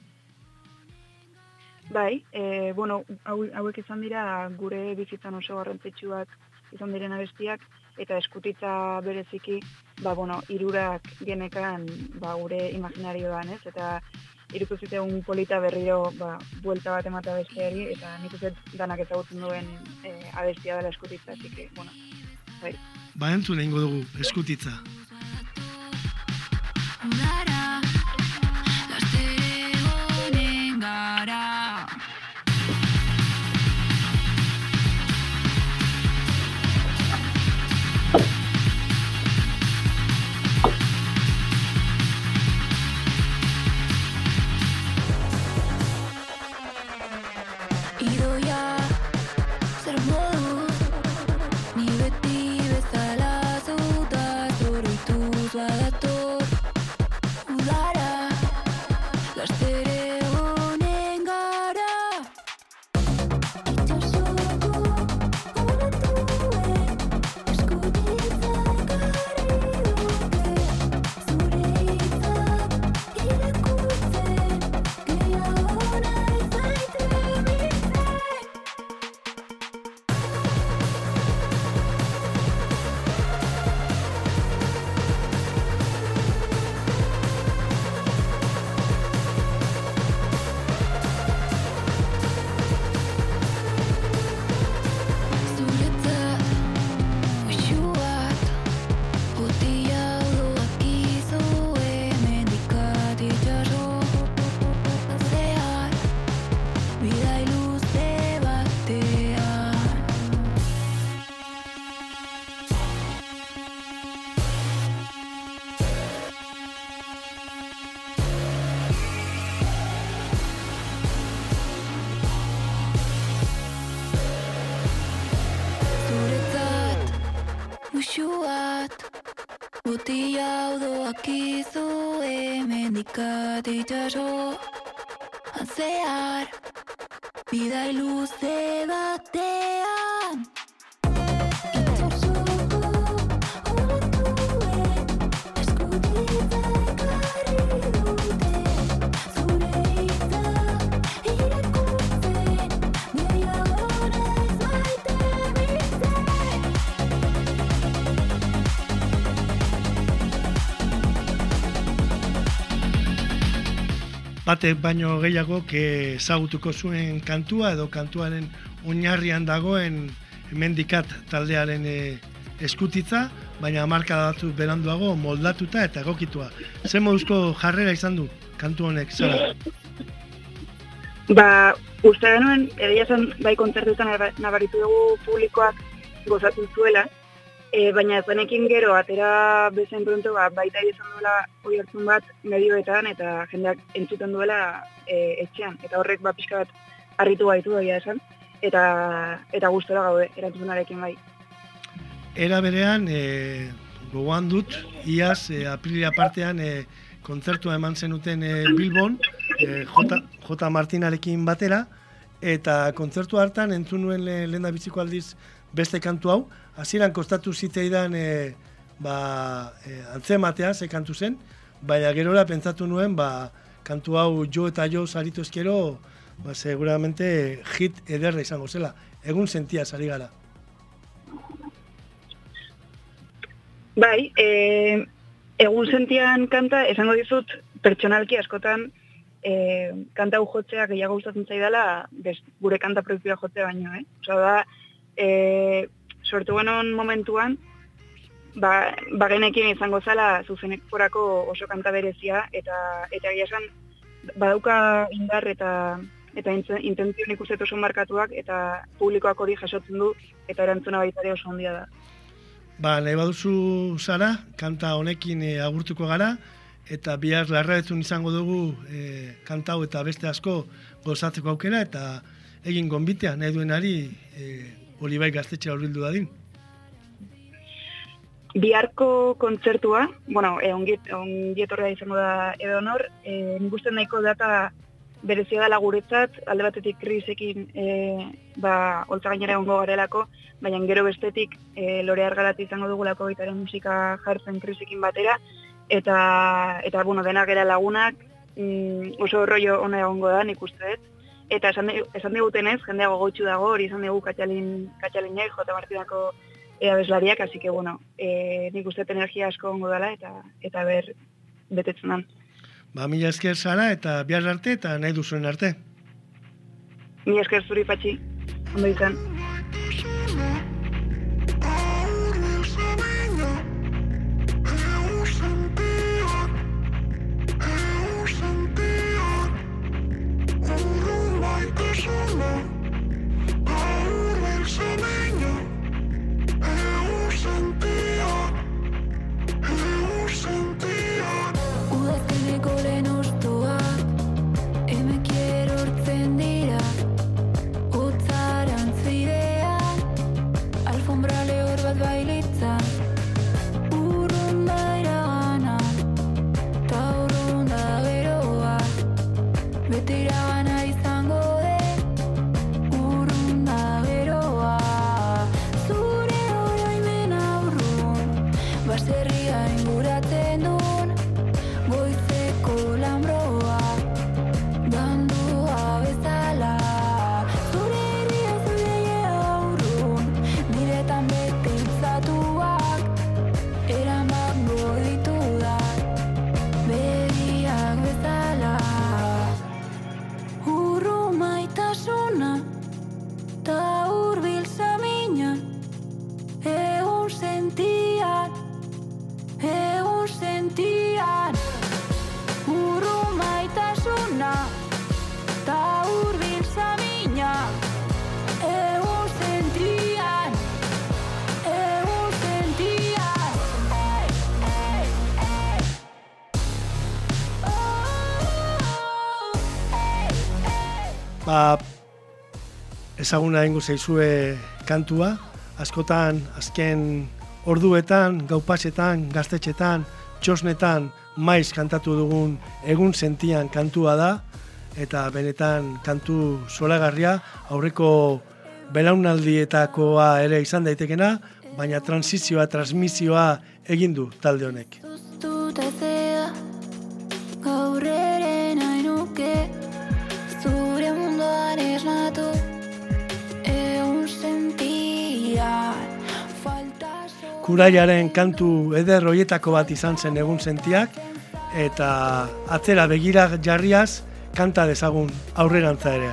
Bai, e, bueno, hau, hauek izan dira gure bizitzan oso garrantzitsuak izan diren abestiak, eta eskutitza bereziki, ba, bueno, irurak genekan ba, gure imaginarioan, ez? Eta iruko zitegun polita berriro ba, buelta bat emata besteari, eta nik uste danak ezagutzen duen e, abestia dela eskutitza, así que, bueno, bai. Ba entzun egingo dugu, eskutitza. Udara, gaztere honen gara. dead at all. Batek baino gehiago ke ezagutuko zuen kantua edo kantuaren oinarrian dagoen hemendikat taldearen e, eskutitza, baina marka batzu beranduago moldatuta eta egokitua. Zer moduzko jarrera izan du kantu honek, zara? Ba, uste genuen, egia zen, bai kontzertuetan nabaritu dugu publikoak gozatu zuela, e, baina ez denekin gero, atera bezain pronto, ba, baita izan duela hori hartzun bat medioetan, eta jendeak entzuten duela e, etxean, eta horrek ba, pixka bat harritu baitu egia esan, eta, eta gustora gaude, erantzunarekin bai. Era berean, e, gogoan dut, iaz, e, aprilia partean, e, kontzertua eman zenuten e, Bilbon, e, J, J. Martinarekin batera, eta kontzertu hartan entzun nuen le, lehen da biziko aldiz beste kantu hau, hasieran kostatu zitzaidan e, ba, e, antzematea ze kantu zen, baina gerora pentsatu nuen ba, kantu hau jo eta jo saritu eskero, ba, seguramente hit ederra izango zela. Egun sentia sari gara. Bai, e, egun sentian kanta, esango dizut, pertsonalki askotan, e, kanta hau jotzea gehiago gustatzen zaidala bez, gure kanta propioa jotzea baino, eh? Osa da, e, sortu genon momentuan, ba, bagenekin izango zala zuzenek porako oso kanta berezia, eta eta esan, badauka indar eta eta intentzio nik uste oso markatuak, eta publikoak hori jasotzen du, eta erantzuna baita oso handia da. Ba, nahi baduzu zara, kanta honekin e, agurtuko gara, eta bihar larraetzun izango dugu e, kanta hau eta beste asko gozatzeko aukera, eta egin gonbitea nahi duenari e, hori bai gaztetxe horrildu dadin. Biharko kontzertua, bueno, e, ongiet, ongietorrea izango da edo honor, e, nik uste nahiko data berezia dela guretzat, alde batetik krisekin e, ba, oltza gainera ongo garelako, baina gero bestetik e, lore argarat izango dugulako gaitaren musika jartzen krisekin batera, eta, eta bueno, dena gera lagunak, mm, oso rollo ona egongo da, nik uste dut. Eta esan, esan diguten ez, jendea gogotxu dago, hori esan dugu katxalin, katxalin jai, jota martinako ea bezlariak, así que, bueno, e, nik uste energia asko ongo dela, eta, eta ber, betetzen Ba, mila esker zara eta bihar arte eta nahi duzuen arte. Mila esker zuri patxi, ondo izan. Þetta er svona Bárverksami ezaguna ingo zaizue kantua, askotan, azken orduetan, gaupasetan, gaztetxetan, txosnetan, maiz kantatu dugun egun sentian kantua da, eta benetan kantu solagarria, aurreko belaunaldietakoa ere izan daitekena, baina transizioa, transmisioa egin du talde honek. Kuraiaren kantu eder hoietako bat izan zen egun sentiak, eta atzera begira jarriaz, kanta dezagun aurrerantza ere.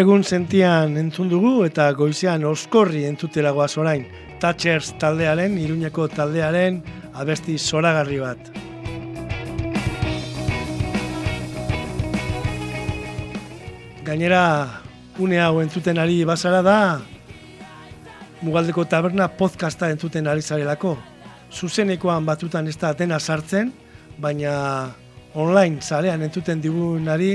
Egun sentian entzun dugu eta goizean oskorri entzutelagoaz orain. Thatchers taldearen, Iruñeko taldearen abesti zoragarri bat. Gainera, une hau entzuten ari bazara da, Mugaldeko taberna podcasta entzuten ari zarelako. Zuzenekoan batutan ez da dena sartzen, baina online zarean entzuten digunari,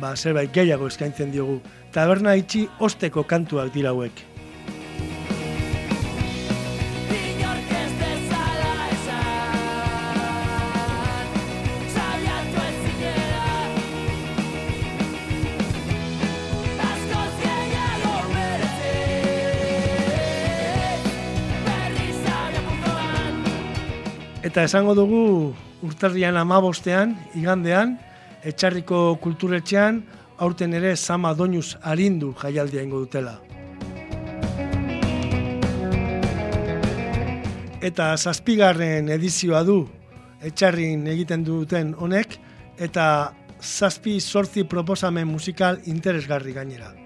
ba, zerbait gehiago eskaintzen diogu. Taberna itxi osteko kantuak dira hauek. Eta esango dugu urtarrian amabostean, igandean, etxarriko kulturetxean, aurten ere Sama Doinuz arindu jaialdia ingo dutela. Eta zazpigarren edizioa du etxarrin egiten duten honek, eta zazpi sortzi proposamen musikal interesgarri gainera.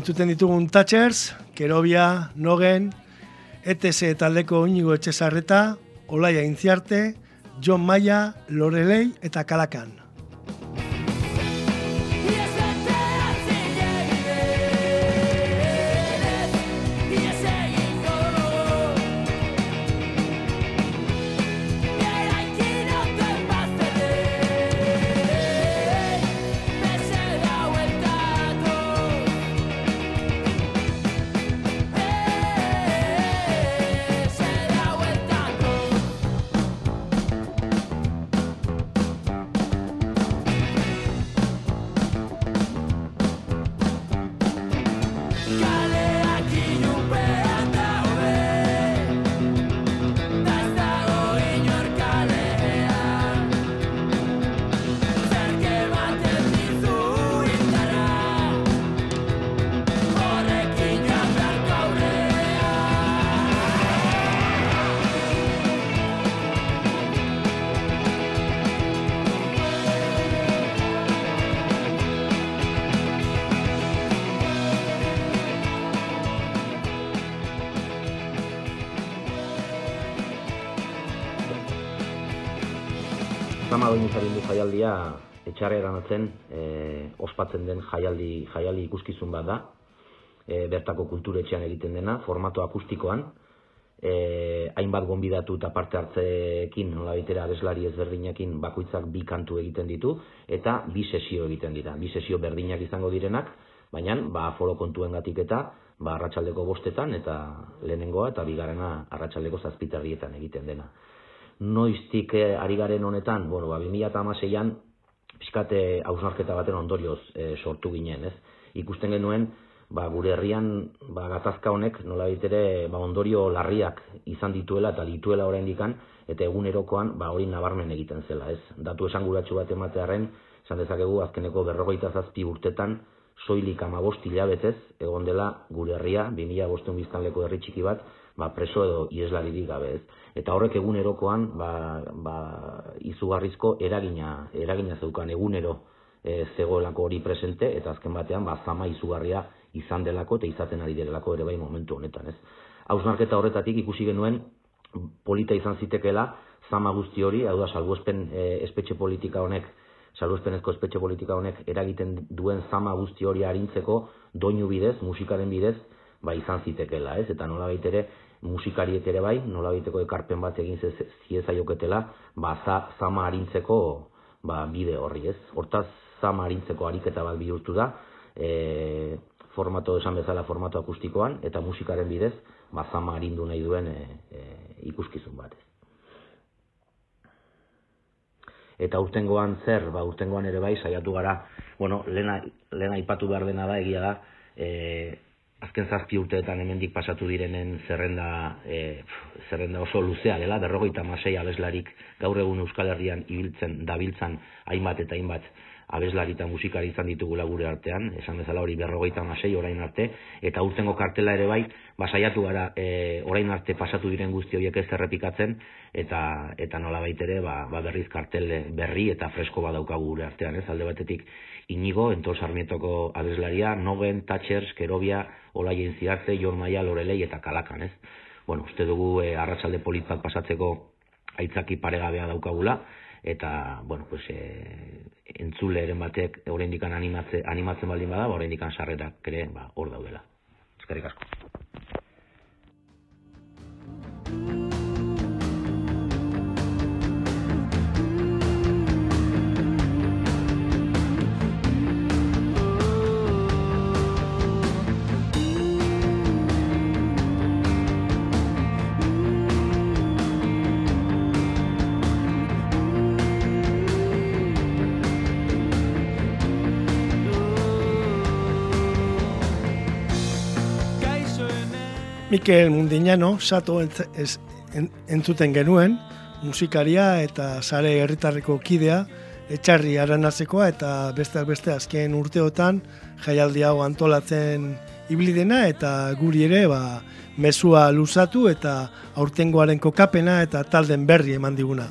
Entzuten ditugun Thatchers, Kerobia, Nogen, ETS taldeko Inigo Etxezarreta, Olaia Intziarte, John Maia, Lorelei eta Kalakan. Ospatzen den jaialdi, jaialdi ikuskizun bat da. E, bertako kulturetxean egiten dena, formato akustikoan. E, hainbat gonbidatu eta parte hartzeekin, nola baitera abeslari ezberdinekin bakoitzak bi kantu egiten ditu, eta bi sesio egiten dira. Bi sesio berdinak izango direnak, baina ba, aforo kontuengatik eta ba, arratsaldeko bostetan eta lehenengoa eta bigarrena arratsaldeko zazpitarrietan egiten dena noiztik eh, ari garen honetan, bueno, ba, 2006an pixkate hausnarketa baten ondorioz eh, sortu ginen, ez? Ikusten genuen, ba, gure herrian ba, gatazka honek nolabait ere ba, ondorio larriak izan dituela eta dituela oraindikan eta egunerokoan ba, hori nabarmen egiten zela, ez? Datu esanguratsu bat ematearen, esan dezakegu azkeneko berrogeita zazpi urtetan soilik amabost hilabetez egon dela gure herria, 2000 bostuen biztanleko herri txiki bat, ba, preso edo ieslaririk gabe ez. Eta horrek egunerokoan ba, ba, izugarrizko eragina, eragina zeukan egunero e, zegoelako hori presente eta azken batean ba, zama izugarria izan delako eta izaten ari delako ere bai momentu honetan, ez. Hausnarketa horretatik ikusi genuen polita izan zitekeela zama guzti hori, hau da salbuespen e, espetxe politika honek, salbuespenezko espetxe politika honek eragiten duen zama guzti hori arintzeko doinu bidez, musikaren bidez, ba izan zitekeela, ez? Eta nola ere musikariek ere bai, nola ekarpen bat egin ziezaioketela, ba za, zama arintzeko ba, bide horri, ez? Hortaz, zama arintzeko ariketa bat bihurtu da, e, formato esan bezala formato akustikoan eta musikaren bidez ba zama arindu nahi duen e, e, ikuskizun bat. Eta urtengoan zer, ba urtengoan ere bai saiatu gara, bueno, lena lena aipatu behar dena da egia da, e, azken zazpi urteetan hemendik pasatu direnen zerrenda e, zerrenda oso luzea dela, berrogeita masei abeslarik gaur egun Euskal Herrian ibiltzen, dabiltzan hainbat eta hainbat abeslari eta musikari izan ditugula gure artean, esan bezala hori berrogeita masei orain arte, eta urtengo kartela ere bai, basaiatu gara e, orain arte pasatu diren guzti horiek ez errepikatzen, eta eta nola baitere ba, ba berriz kartel berri eta fresko badaukagu gure artean, ez? Alde batetik inigo, entol sarmietoko abeslaria, nogen, tatxers, kerobia, olaien ziarte, jon maia, lorelei eta kalakan, ez? Bueno, uste dugu e, arratsalde polit bat pasatzeko aitzaki paregabea daukagula, eta bueno, pues, e, entzuleren batek oraindik animatze, animatzen baldin bada, ba, oraindik sarrerak ere ba, hor daudela. Eskerrik asko. Mikel Mundiñano, sato entzuten genuen, musikaria eta sare herritarreko kidea, etxarri aranatzekoa eta besteak beste azken urteotan jaialdi hau antolatzen iblidena eta guri ere ba, mesua luzatu eta aurtengoaren kokapena eta talden berri eman diguna.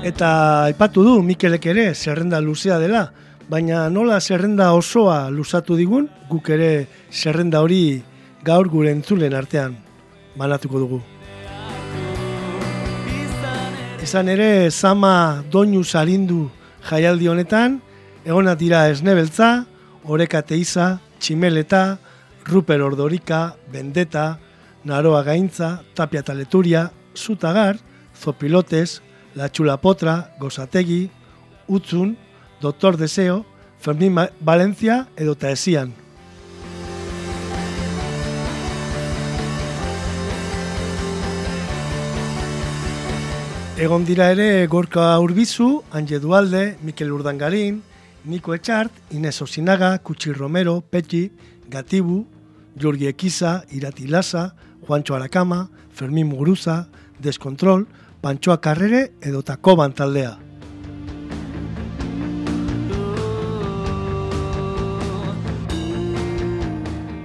Eta aipatu du Mikelek ere zerrenda luzea dela, baina nola zerrenda osoa luzatu digun, guk ere zerrenda hori gaur gure entzulen artean banatuko dugu. Izan ere, zama doinu salindu jaialdi honetan, egonat dira esnebeltza, oreka teiza, tximeleta, ruper ordorika, bendeta, naroa gaintza, tapia taleturia, zutagar, zopilotes, La Chulapotra, Gosategi, Utzun, Doctor Deseo, Fermín Valencia edo Taesian. Egon dira ere Gorka Urbizu, Anje Dualde, Mikel Urdangarin, Niko Etxart, Inés Osinaga, Kutsi Romero, Petxi, Gatibu, Jorgi Ekiza, Irati Lasa, Juancho Aracama, Fermín Muguruza, Descontrol, Pantsoa Karrere edo Takoban taldea.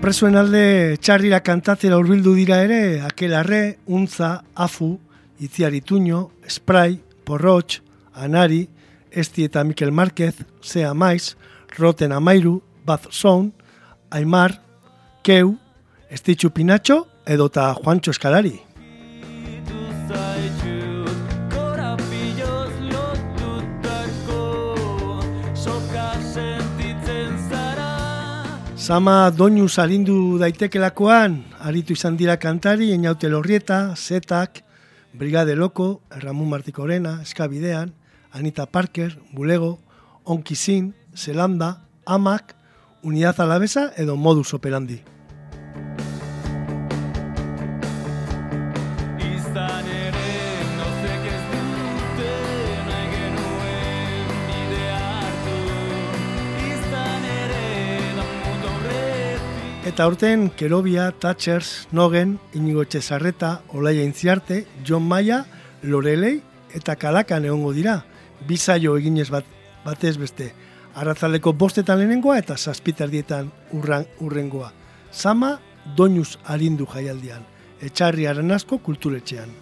Presuen alde txarrira kantatzera urbildu dira ere, akelarre, untza, afu, itziari tuño, spray, porrotx, anari, esti eta Mikel Márquez, Sea Maiz, Roten Amairu, Baz Sound, Aimar, Keu, Estitxu Pinatxo edota Juancho Eskalari. Sama doinu salindu daitekelakoan, aritu izan dira kantari, enaute lorrieta, zetak, brigade loko, Ramon Martikorena, eskabidean, Anita Parker, Bulego, Onkizin, Zelanda, Amak, Unidad Alavesa edo Modus Operandi. Eta urten, Kerobia, Thatchers, Nogen, Inigo Etxezarreta, Olaia Intziarte, John Maia, Lorelei eta Kalakan egongo dira. Bizaio eginez bat, batez beste. Arratzaleko bostetan lehenengoa eta zazpitardietan urran, urrengoa. Sama, doinuz arindu jaialdian. Etxarri aranazko kulturetxean.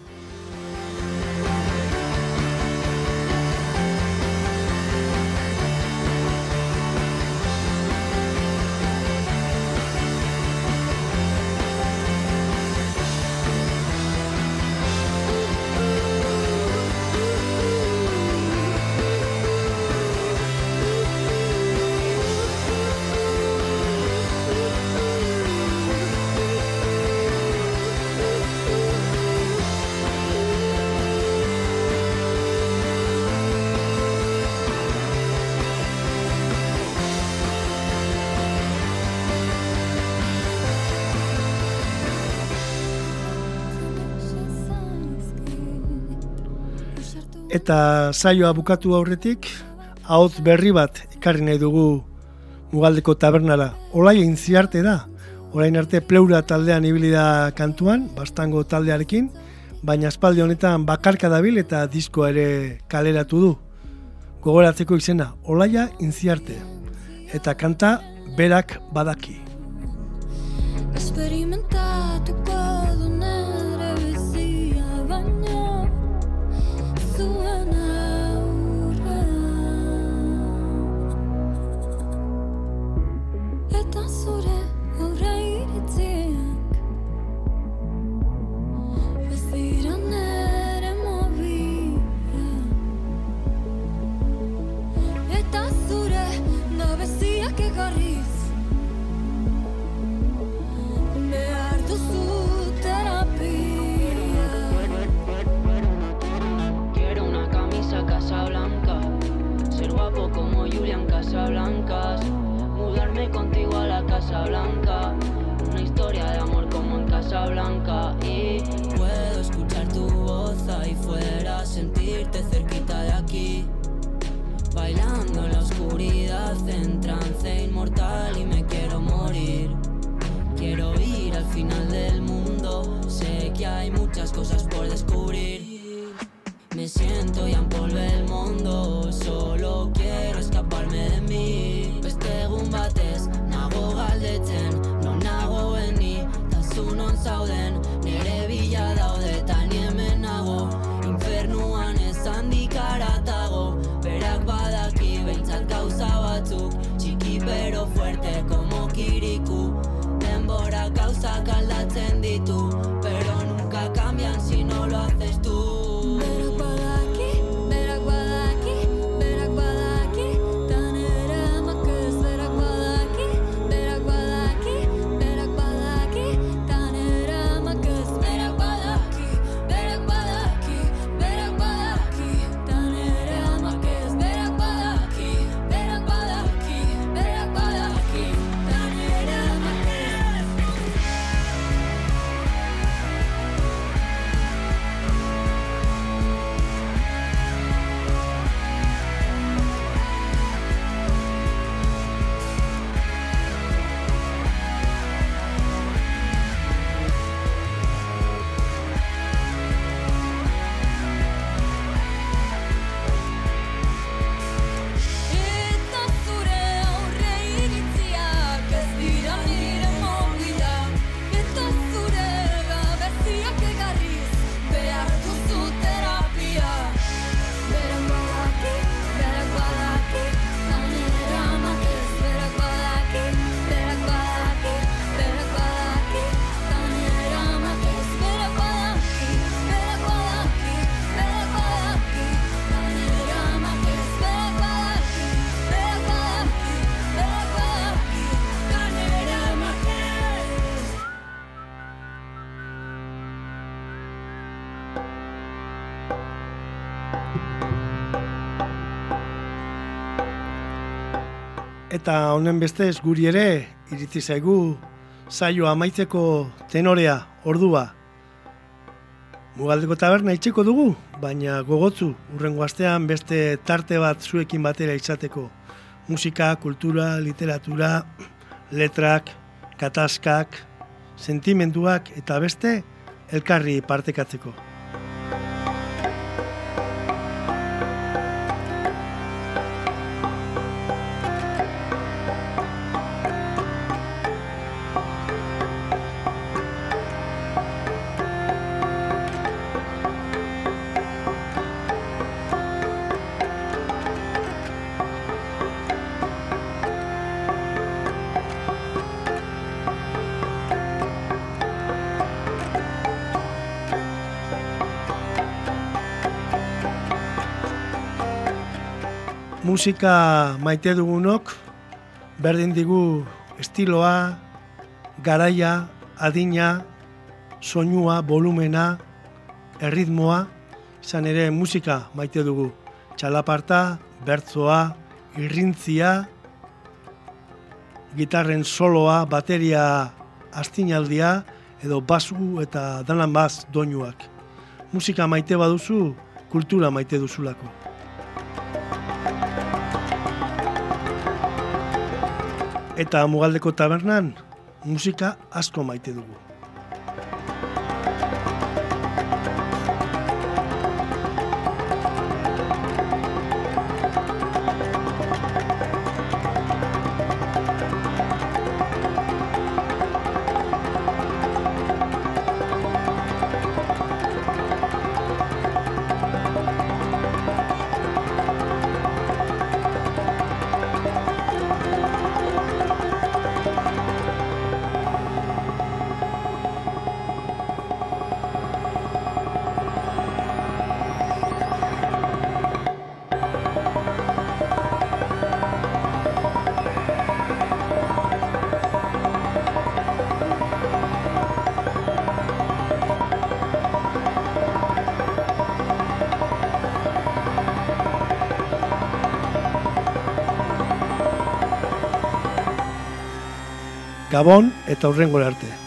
Eta saioa bukatu aurretik, ahotz berri bat ekarri nahi dugu mugaldeko tabernara. Olai intziarte da, orain arte pleura taldean ibili da kantuan, bastango taldearekin, baina aspaldi honetan bakarka dabil eta diskoa ere kaleratu du. Gogoratzeko izena, Olaia intziarte. Eta kanta berak badaki. Esperimentatuko guapo como Julian Casablancas, mudarme contigo a la Casa Blanca, una historia de amor como en Casablanca y puedo escuchar tu voz ahí fuera, sentirte cerquita de aquí. Bailando en la oscuridad en trance inmortal y me quiero morir. Quiero ir al final del mundo, sé que hay muchas cosas por descubrir. Me siento y empolve el mundo, solo quiero Eta honen bestez guri ere iritzi zaigu saio amaitzeko tenorea, ordua. Mugaldeko taberna itxeko dugu, baina gogotzu urrengo astean beste tarte bat zuekin batera izateko. Musika, kultura, literatura, letrak, gatazkak, sentimenduak eta beste elkarri partekatzeko. Musika maite dugunok berdin digu estiloa, garaia, adina, soinua, volumena, erritmoa, izan ere musika maite dugu. Txalaparta, bertzoa, irrintzia, gitarren soloa, bateria astinaldia, edo basu eta danan baz doinuak. Musika maite baduzu, kultura maite duzulako. Eta mugaldeko tabernan, musika asko maite dugu. Gabon eta hurrengo arte.